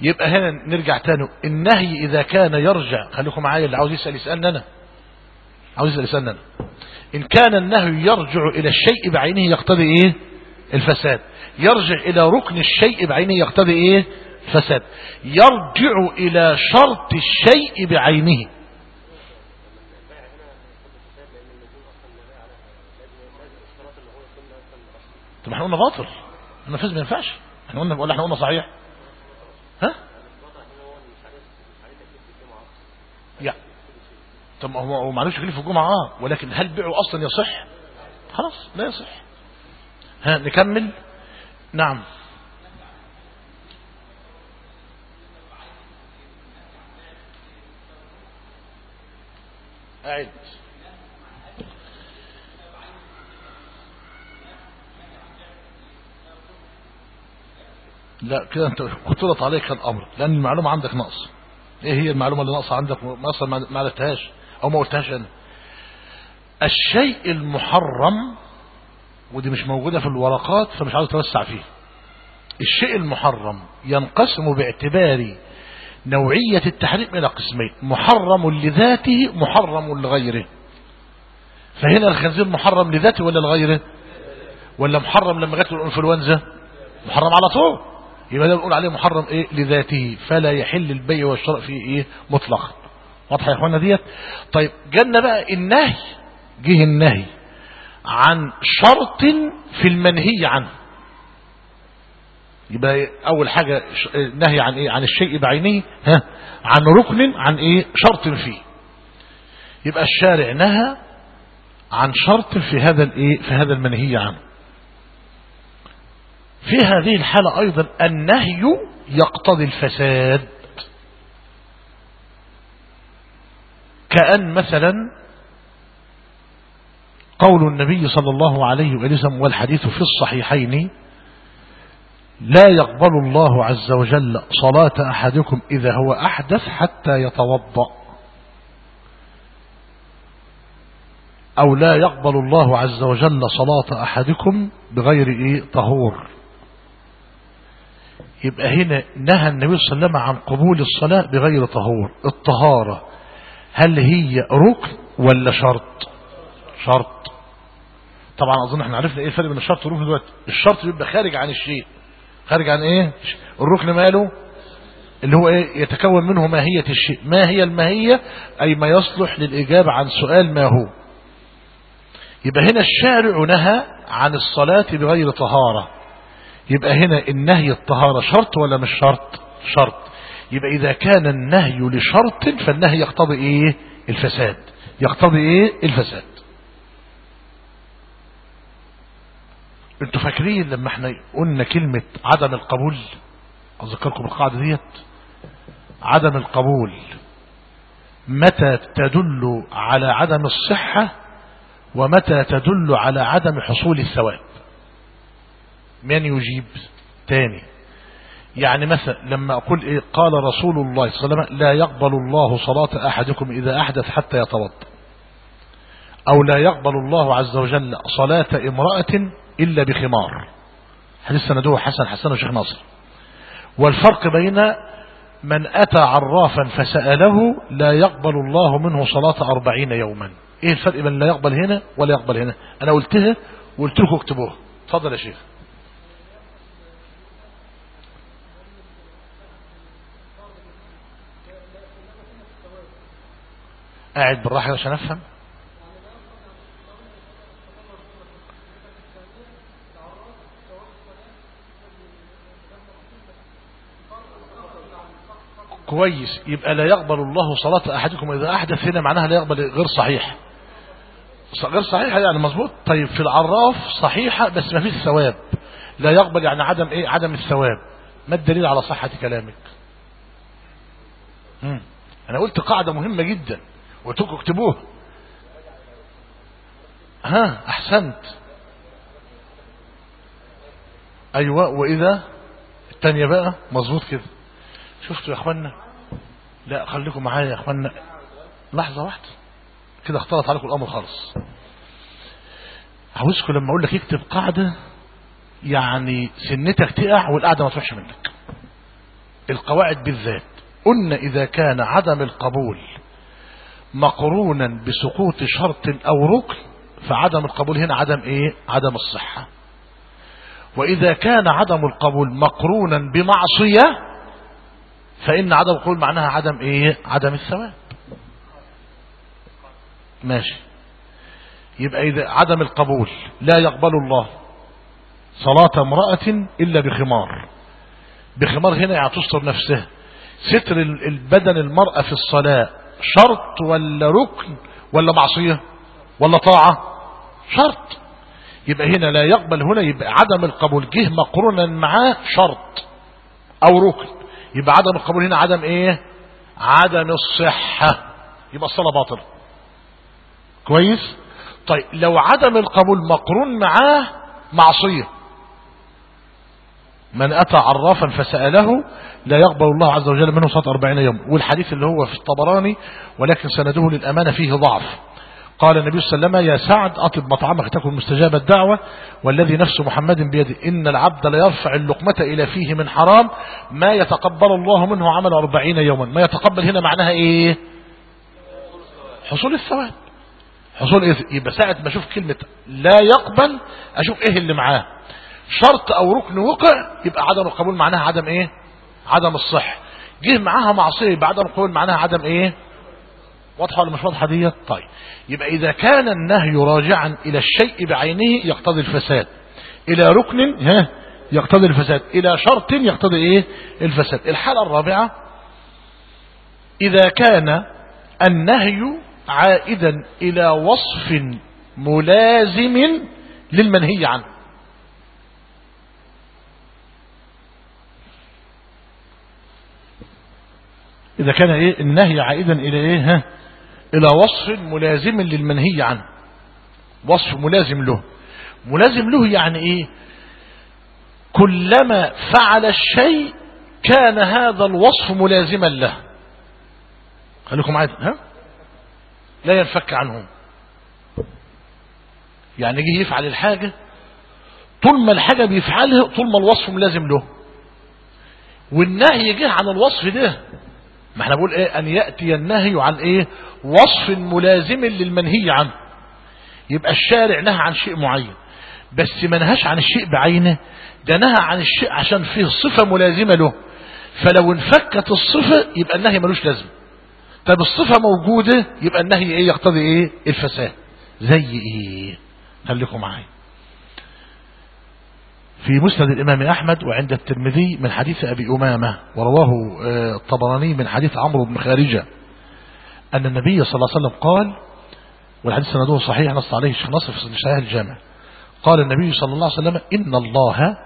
[SPEAKER 1] يبقى هنا نرجع تاني. النهي إذا كان يرجع خليكم معايا اللي عاوز يسأل يسالني أنا. عاوز يسأل يسالني أنا. إن كان النهي يرجع إلى الشيء بعينه يقتضي إيه؟ الفساد. يرجع إلى ركن الشيء بعينه يقتضي إيه؟ فساد يرجع إلى شرط الشيء بعينه. طب إحنا قلنا باطل. النفاذ ما ينفعش. إحنا قلنا ولا إحنا قلنا صحيح. ها؟ يا. طب هو هو تكليف في الجمعة آه. ولكن هل بيعه أصلا يصح؟ خلاص لا يصح. ها نكمل. نعم. أعد. لا كده انت خطرت عليك الأمر لأن المعلومة عندك نقص. إيه هي المعلومة اللي ناقصة عندك؟ أصلا ما عرفتهاش أو ما قلتهاش أنا. الشيء المحرم ودي مش موجودة في الورقات فمش عاوز أتوسع فيه. الشيء المحرم ينقسم باعتبار نوعية التحريم إلى قسمين محرم لذاته محرم لغيره. فهنا الخنزير محرم لذاته ولا لغيره؟ ولا محرم لما جات الإنفلونزا؟ محرم على طول. يبقى ده بنقول عليه محرم إيه؟ لذاته. فلا يحل البيع والشراء فيه إيه؟ مطلقا. واضحه يا اخوانا ديت؟ طيب جالنا بقى النهي جه النهي عن شرط في المنهي عنه. يبقى أول حاجة نهي عن إيه؟ عن الشيء بعينه ها؟ عن ركن عن إيه؟ شرط فيه. يبقى الشارع نهى عن شرط في هذا الإيه؟ في هذا المنهي عنه. في هذه الحالة أيضا النهي يقتضي الفساد. كأن مثلا قول النبي صلى الله عليه وسلم والحديث في الصحيحين لا يقبل الله عز وجل صلاة أحدكم إذا هو أحدث حتى يتوضأ. أو لا يقبل الله عز وجل صلاة أحدكم بغير إيه طهور. يبقى هنا نهى النبي صلى الله عليه وسلم عن قبول الصلاة بغير طهور الطهارة. هل هي ركن ولا شرط؟ شرط. طبعا أظن إحنا عرفنا إيه الفرق بين الشرط والركن دلوقتي. الشرط بيبقى خارج عن الشيء. خارج عن إيه؟ الركن ماله؟ اللي هو إيه؟ يتكون منه ماهية الشيء. ما هي الماهية؟ أي ما يصلح للإجابة عن سؤال ما هو. يبقى هنا الشارع نهى عن الصلاة بغير طهارة. يبقى هنا النهي الطهارة شرط ولا مش شرط؟ شرط. يبقى إذا كان النهي لشرط فالنهي يقتضي إيه؟ الفساد. يقتضي إيه؟ الفساد. أنتوا فاكرين لما إحنا قلنا كلمة عدم القبول؟ أذكركم القاعدة ديت. عدم القبول. متى تدل على عدم الصحة ومتى تدل على عدم حصول الثواب؟ من يجيب تاني؟ يعني مثلا لما أقول إيه قال رسول الله صلى الله عليه وسلم لا يقبل الله صلاة أحدكم إذا أحدث حتى يتوضأ. أو لا يقبل الله عز وجل صلاة امرأة إلا بخمار. حديث سندوه حسن حسن وشيخ ناصر. والفرق بين من أتى عرافا فسأله لا يقبل الله منه صلاة أربعين يوما. إيه الفرق بين لا يقبل هنا ولا يقبل هنا؟ أنا قلتها وقلت لكم اكتبوها اتفضل يا شيخ. قاعد بالراحة عشان أفهم. كويس. يبقى لا يقبل الله صلاة أحدكم. إذا أحدث هنا معناها لا يقبل غير صحيح. غير صحيحة يعني مظبوط؟ طيب في العراف صحيحة بس ما فيش ثواب. لا يقبل يعني عدم إيه؟ عدم الثواب. ما الدليل على صحة كلامك؟ مم. أنا قلت قاعدة مهمة جدا. قلت لكم اكتبوها ها أحسنت. أيوة وإذا؟ التانية بقى؟ مظبوط كده. شفتوا يا أخوانا؟ لا خليكم معايا يا أخوانا. لحظة واحدة. كده اختلط عليكم الأمر خالص. عاوزكم لما أقول لك اكتب قاعدة يعني سنتك تقع والقعدة ما تروحش منك. القواعد بالذات. قلنا إذا كان عدم القبول مقرونا بسقوط شرط أو ركن فعدم القبول هنا عدم إيه؟ عدم الصحة. وإذا كان عدم القبول مقرونا بمعصية فإن عدم القبول معناها عدم إيه؟ عدم الثواب. ماشي. يبقى إذا عدم القبول لا يقبل الله صلاة امرأة إلا بخمار. بخمار هنا يعني تستر نفسها ستر البدن المرأة في الصلاة شرط ولا ركن ولا معصية ولا طاعة؟ شرط. يبقى هنا لا يقبل هنا يبقى عدم القبول. جه مقرونا معاه شرط أو ركن. يبقى عدم القبول هنا عدم إيه؟ عدم الصحة. يبقى الصلاة باطلة. كويس؟ طيب لو عدم القبول مقرون معاه معصية. من أتى عرافا فسأله لا يقبل الله عز وجل منه صلاة أربعين يوم. والحديث اللي هو في الطبراني ولكن سنده للأمانة فيه ضعف. قال النبي صلى الله عليه وسلم يا سعد أطب مطعمك تكن مستجاب الدعوة والذي نفس محمد بيده. إن العبد ليرفع اللقمة إلى فيه من حرام ما يتقبل الله منه عمل أربعين يوما. ما يتقبل هنا معناها إيه؟ حصول الثواب. حصول إيه؟ يبقى ساعة ما أشوف كلمة لا يقبل أشوف إيه اللي معاه. شرط أو ركن وقع يبقى عدم القبول معناها عدم إيه؟ عدم الصح جه معاها معصية يبقى عدم القبول معناها عدم إيه؟ واضحة ولا مش واضحة دي طيب. يبقى إذا كان النهي راجعا إلى الشيء بعينه يقتضي الفساد. إلى ركن ها يقتضي الفساد. إلى شرط يقتضي إيه؟ الفساد. الحالة الرابعة إذا كان النهي عائدا إلى وصف ملازم للمنهي عنه. إذا كان إيه؟ النهي عائدا إلى إيه؟ ها؟ إلى وصف ملازم للمنهي عنه. وصف ملازم له. ملازم له يعني إيه؟ كلما فعل الشيء كان هذا الوصف ملازما له. خليكم معايا ها؟ لا ينفك عنه يعني جه يفعل الحاجة طول ما الحاجة بيفعلها طول ما الوصف ملازم له. والنهي جه عن الوصف ده ما إحنا بقول إيه؟ أن يأتي النهي عن إيه؟ وصف ملازم للمنهي عنه. يبقى الشارع نهى عن شيء معين بس ما نهاش عن الشيء بعينه ده نهى عن الشيء عشان فيه صفة ملازمة له. فلو انفكت الصفة يبقى النهي ملوش لازمة. طب الصفة موجودة يبقى النهي إيه؟ يقتضي إيه؟ الفساد. زي إيه؟ خليكم معايا. في مسند الإمام أحمد وعند الترمذي من حديث أبي أمامة ورواه الطبراني من حديث عمرو بن خارجة أن النبي صلى الله عليه وسلم قال والحديث سنده صحيح نص عليه الشيخ نصر في صحيح الجامع. قال النبي صلى الله عليه وسلم إن الله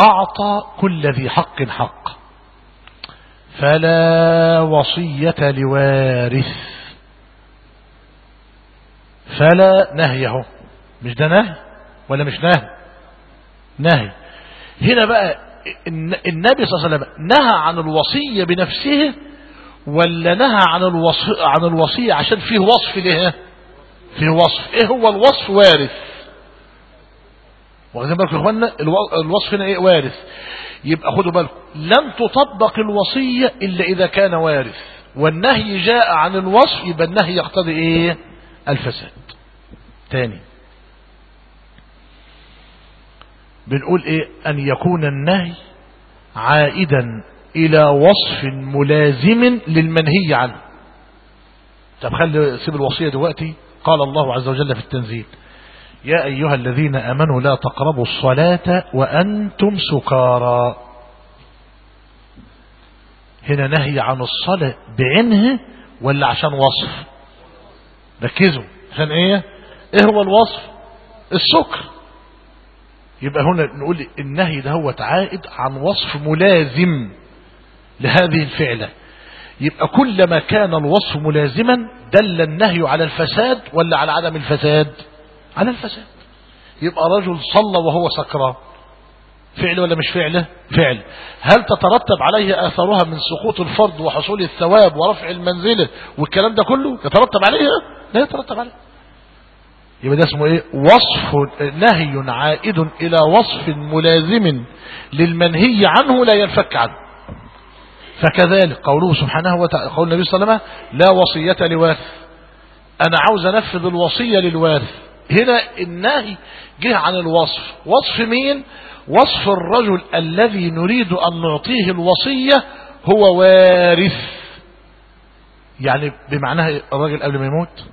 [SPEAKER 1] أعطى كل ذي حق حق. فلا وصية لوارث. فلا نهيه. مش ده نهي ولا مش نهي؟ نهي. هنا بقى النبي صلى الله عليه وسلم نهى عن الوصية بنفسه ولا نهى عن الوصية, عن الوصية عشان فيه وصف له فيه وصف. إيه هو الوصف؟ وارث. واخدين بالكم يا اخوانا الوصف هنا إيه؟ وارث. يبقى خدوا بالكم. لم تطبق الوصية إلا إذا كان وارث. والنهي جاء عن الوصف يبقى النهي يقتضي إيه؟ الفساد. تاني. بنقول إيه؟ أن يكون النهي عائدا إلى وصف ملازم للمنهي عنه. طب خلي سيب الوصية دلوقتي. قال الله عز وجل في التنزيل يا أيها الذين أمنوا لا تقربوا الصلاة وأنتم سكارى. هنا نهي عن الصلاة بعينها ولا عشان وصف؟ ركزوا. عشان إيه؟ إيه هو الوصف؟ السكر. يبقى هنا نقول النهي ده هو عائد عن وصف ملازم لهذه الفعلة. يبقى كلما كان الوصف ملازما دل النهي على الفساد ولا على عدم الفساد؟ على الفساد. يبقى رجل صلى وهو سكران. فعل ولا مش فعله فعل. هل تترتب عليه آثارها من سقوط الفرض وحصول الثواب ورفع المنزلة والكلام ده كله؟ يترتب عليها؟ لا يترتب عليه يبقى ده اسمه إيه؟ وصف نهي عائد إلى وصف ملازم للمنهي عنه لا ينفك عنه. فكذلك قوله سبحانه وتعالى قول النبي صلى الله عليه وسلم لا وصية لوارث. أنا عاوز أنفذ الوصية للوارث. هنا النهي جه عن الوصف. وصف مين؟ وصف الرجل الذي نريد أن نعطيه الوصية هو وارث. يعني بمعناها الراجل قبل ما يموت؟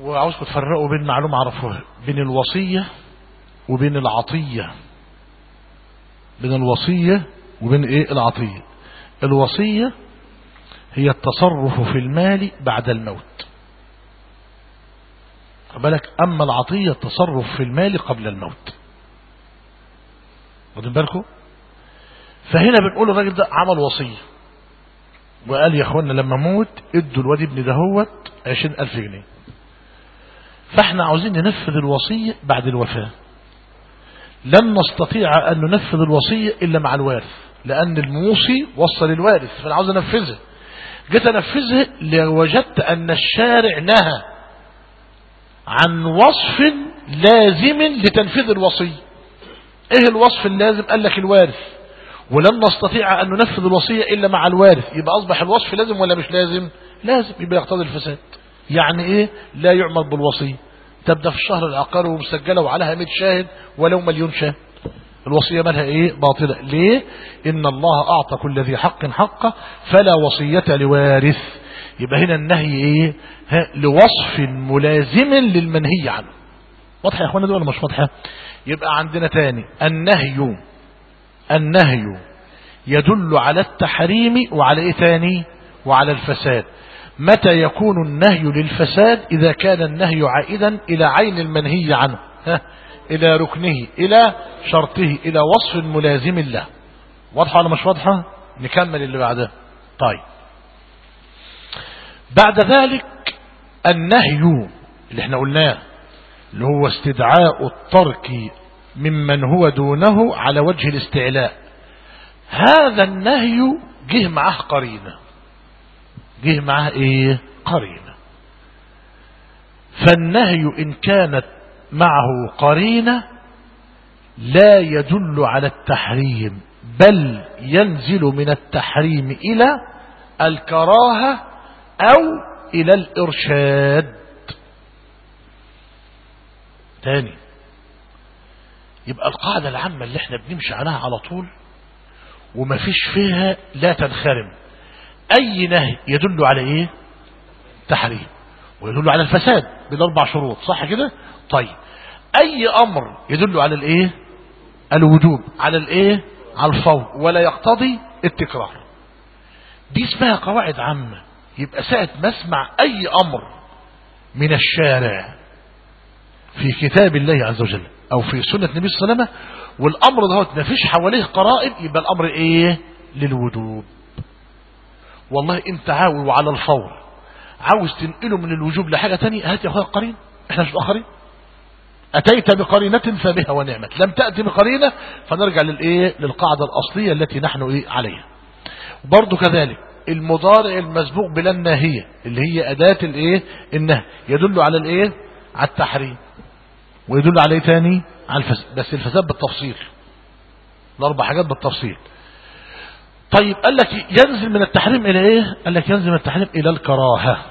[SPEAKER 1] وعاوزكم تفرقوا بين معلومة عرفوها بين الوصية وبين العطية. بين الوصية وبين إيه؟ العطية. الوصية هي التصرف في المال بعد الموت. بالك؟ أما العطية التصرف في المال قبل الموت. واخدين بالكم؟ فهنا بنقول الراجل ده عمل وصية. وقال يا اخوانا لما موت ادوا الواد ابن دهوت عشرين ألف جنيه. فاحنا عاوزين ننفذ الوصية بعد الوفاة. لن نستطيع أن ننفذ الوصية إلا مع الوارث لأن الموصي وصل الوارث فأنا عاوز أنفذها جيت أنفذها لوجدت أن الشارع نهى عن وصف لازم لتنفيذ الوصية. إيه الوصف اللازم؟ قال لك الوارث. ولن نستطيع أن ننفذ الوصية إلا مع الوارث. يبقى أصبح الوصف لازم ولا مش لازم؟ لازم. يبقى يقتضي الفساد. يعني إيه؟ لا يعمل بالوصية تبدأ في الشهر العقاري ومسجلة وعليها 100 شاهد ولو مليون شاهد. الوصية مالها إيه؟ باطلة. ليه؟ إن الله أعطى كل ذي حق حقه فلا وصية لوارث. يبقى هنا النهي إيه؟ ها لوصف ملازم للمنهي عنه. واضحة يا اخوانا دول مش واضحة؟ يبقى عندنا تاني. النهي. النهي يدل على التحريم وعلى إيه تاني؟ وعلى الفساد. متى يكون النهي للفساد إذا كان النهي عائدا إلى عين المنهي عنه؟ إلى ركنه إلى شرطه إلى وصف ملازم له. واضحة ولا مش واضحة؟ نكمل اللي بعده. طيب. بعد ذلك النهي اللي إحنا قلناه اللي هو استدعاء الترك ممن هو دونه على وجه الاستعلاء. هذا النهي جه معه قرينة. جه معاه إيه؟ قرينة فالنهي إن كانت معه قرينة لا يدل على التحريم بل ينزل من التحريم إلى الكراهة أو إلى الإرشاد. تاني يبقى القاعدة العامة اللي إحنا بنمشي عليها على طول وما فيش فيها لا تنخرم. أي نهي يدل على إيه؟ تحريم ويدل على الفساد بالاربع شروط صح كده؟ طيب أي أمر يدل على الإيه؟ الوجوب على الإيه؟ على الفور ولا يقتضي التكرار. دي اسمها قواعد عامة. يبقى ساعة ما أسمع أي أمر من الشارع في كتاب الله عز وجل أو في سنة النبي صلى الله عليه وسلم والأمر ده ما فيش حواليه قرائن يبقى الأمر إيه؟ للوجوب. والله انت عاوز على الفور. عاوز تنقله من الوجوب لحاجة تانية؟ هات يا أخويا قرين إحنا مش متأخرين أتيت بقرينة فبها ونعمت. لم تأتي بقرينة فنرجع للايه للقاعدة الأصلية التي نحن إيه؟ عليها. برضو كذلك المضارع المسبوق بلا الناهية اللي هي أداة الإيه؟ النهي. يدل على الإيه؟ على التحريم. ويدل على إيه تاني؟ على الفساد. بس الفساد بالتفصيل. الأربع حاجات بالتفصيل. طيب قال لك ينزل من التحريم إلى إيه؟ قال لك ينزل من التحريم إلى الكراهة.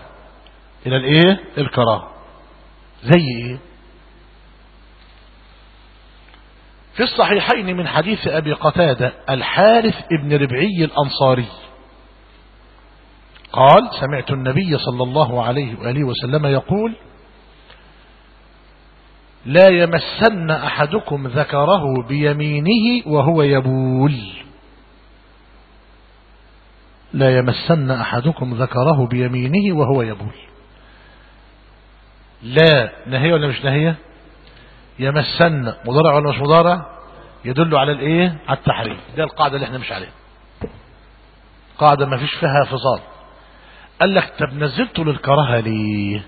[SPEAKER 1] إلى الإيه؟ الكراهة. زي إيه؟ في الصحيحين من حديث أبي قتادة الحارث ابن ربعي الأنصاري. قال سمعت النبي صلى الله عليه وآله وسلم يقول لا يمسن أحدكم ذكره بيمينه وهو يبول. لا يمسن أحدكم ذكره بيمينه وهو يبول. لا نهي ولا مش نهية يمسن مضارع ولا مش مضارع؟ يدل على الإيه؟ على التحريم. ده القاعدة اللي إحنا مش عليها. قاعدة ما فيش فيها فصال. قال لك طب نزلته للكراهة ليه؟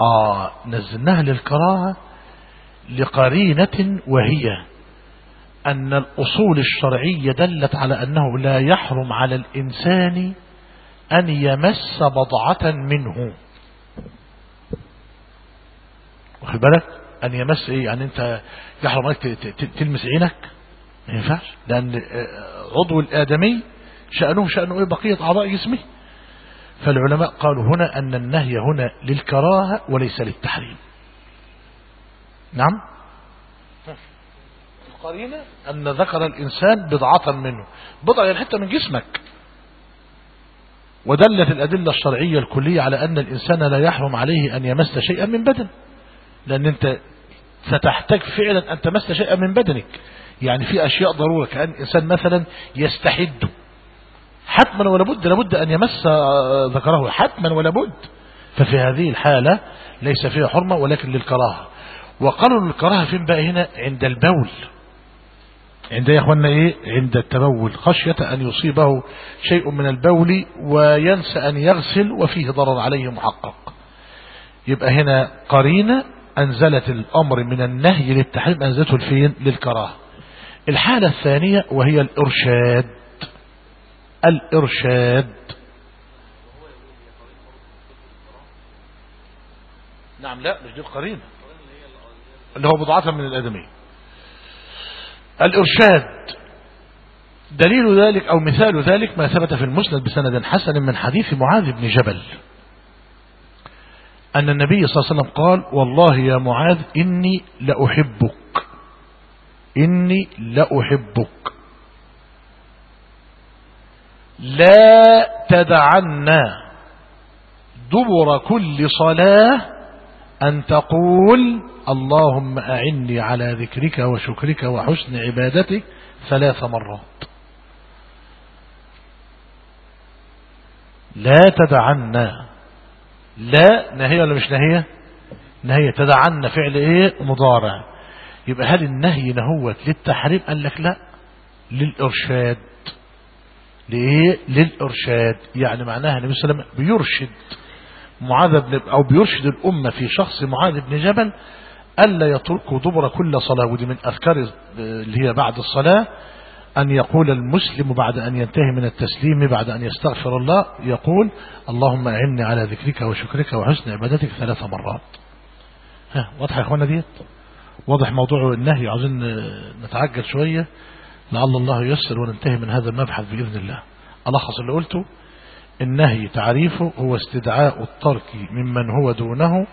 [SPEAKER 1] آه نزلناها للكراهة لقرينة وهي. أن الأصول الشرعية دلت على أنه لا يحرم على الإنسان أن يمس بضعة منه. واخد بالك؟ أن يمس إيه؟ يعني أنت يحرم عليك تلمس عينك؟ ما ينفعش. لأن عضو الآدمي شأنه شأنه إيه؟ بقية أعضاء جسمه. فالعلماء قالوا هنا أن النهي هنا للكراهة وليس للتحريم. نعم؟ القرينة أن ذكر الإنسان بضعة منه. بضعة يعني حتى من جسمك. ودلت الأدلة الشرعية الكلية على أن الإنسان لا يحرم عليه أن يمس شيئا من بدن لأن أنت ستحتاج فعلا أن تمس شيئا من بدنك. يعني في أشياء ضرورة. كأن إنسان مثلا يستحد. حتما ولا بد لابد أن يمس ذكره حتما ولا بد. ففي هذه الحالة ليس فيها حرمة ولكن للكراهة. وقالوا للكراهة فين بقى هنا؟ عند البول. عند يا اخوانا إيه؟ عند التبول. خشية أن يصيبه شيء من البول وينسى أن يغسل وفيه ضرر عليه محقق. يبقى هنا قرينة أنزلت الأمر من النهي للتحريم أنزلته الفين للكراهة. الحالة الثانية وهي الإرشاد. الإرشاد. نعم لا مش دي القرينة. اللي هو بضعة من الآدمية. الإرشاد. دليل ذلك أو مثال ذلك ما ثبت في المسند بسند حسن من حديث معاذ بن جبل. أن النبي صلى الله عليه وسلم قال والله يا معاذ إني لأحبك. إني لأحبك. لا تدعنا دبر كل صلاة أن تقول اللهم أعني على ذكرك وشكرك وحسن عبادتك ثلاث مرات. لا تدعنا لا نهي ولا مش نهية نهية تدعنا فعل إيه؟ مضارع. يبقى هل النهي نهوت للتحريم؟ قال لك لا. للإرشاد. لإيه؟ للإرشاد. يعني معناها النبي صلى الله عليه وسلم بيرشد. معاذ بن أو بيرشد الأمة في شخص معاذ بن جبل ألا يتركوا دبر كل صلاة. ودي من أذكار اللي هي بعد الصلاة أن يقول المسلم بعد أن ينتهي من التسليم بعد أن يستغفر الله يقول اللهم أعني على ذكرك وشكرك وحسن عبادتك ثلاث مرات. ها واضح يا أخوانا ديت؟ واضح موضوع النهي. عاوزين نتعجل شوية؟ لعل الله ييسر وننتهي من هذا المبحث بإذن الله. ألخص اللي قلته النهي تعريفه هو استدعاء الترك ممن هو دونه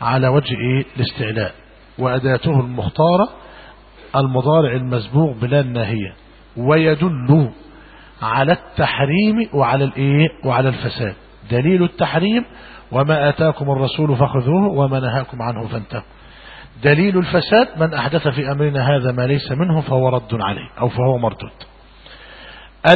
[SPEAKER 1] على وجه إيه؟ الاستعلاء. وأداته المختارة المضارع المسبوق بلا الناهية ويدل على التحريم وعلى الإيه؟ وعلى الفساد. دليل التحريم وما آتاكم الرسول فخذوه وما نهاكم عنه فانتهوا. دليل الفساد من أحدث في أمرنا هذا ما ليس منه فهو رد عليه أو فهو مردود.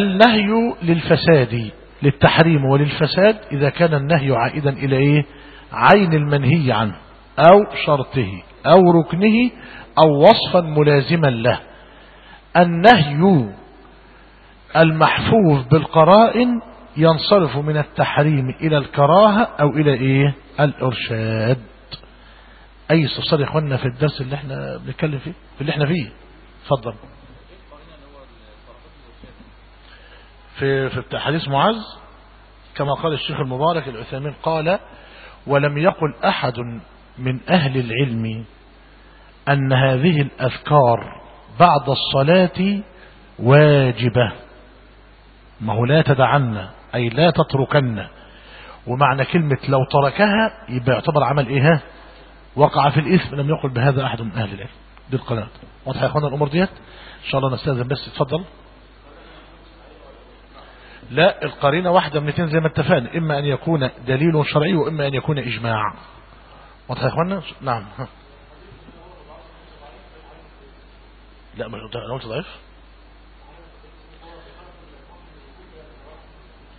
[SPEAKER 1] النهي للفساد للتحريم وللفساد إذا كان النهي عائدا إلى إيه؟ عين المنهي عنه أو شرطه أو ركنه أو وصفا ملازما له. النهي المحفوظ بالقرائن ينصرف من التحريم إلى الكراهة أو إلى إيه؟ الإرشاد. أي استفسار يا في الدرس اللي إحنا بنتكلم فيه في اللي إحنا فيه. اتفضل في في حديث معاذ كما قال الشيخ المبارك العثيمين قال ولم يقل أحد من أهل العلم أن هذه الأذكار بعد الصلاة واجبة. ما هو لا تدعنا أي لا تتركن. ومعنى كلمة لو تركها يبقى يعتبر عمل إيه؟ وقع في الإثم لم يقل بهذا أحد من أهل العلم. دي القناة واضح يا إخوانا الأمور ديت؟ إن شاء الله نستأذن بس اتفضل. لا القرينة واحدة من الاثنين زي ما اتفقنا إما أن يكون دليل شرعي وإما أن يكون إجماع. واضح يا إخوانا؟ نعم. لا ما أنا قلت ضعيف.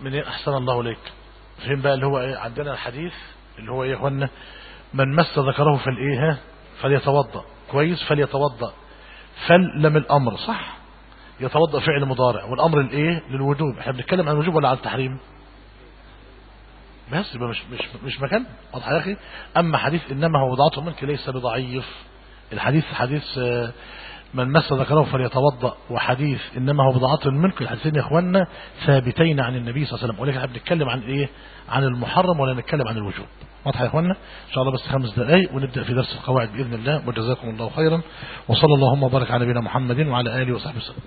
[SPEAKER 1] من أحسن الله إليك. فين بقى اللي هو إيه؟ عندنا الحديث اللي هو إيه يا إخوانا؟ من مس ذكره فالايه ها؟ فليتوضأ. كويس؟ فليتوضأ. فلم الأمر صح؟ يتوضأ فعل مضارع والأمر الإيه؟ للوجوب. إحنا بنتكلم عن الوجوب ولا عن التحريم؟ بس يبقى مش مش مش مكان. واضح يا أخي؟ أما حديث إنما هو بضعته منك ليس بضعيف. الحديث حديث آه، من مس ذكره فليتوضأ. وحديث إنما هو بضعة منك الحديثين يا إخواننا ثابتين عن النبي صلى الله عليه وسلم. ولكن إحنا بنتكلم عن إيه؟ عن المحرم ولا نتكلم عن الوجوب. واضح يا إخواننا؟ إن شاء الله بس خمس دقائق ونبدأ في درس القواعد بإذن الله. وجزاكم الله خيرا. وصلى اللهم وبارك على نبينا محمد وعلى آله وصحبه وسلم.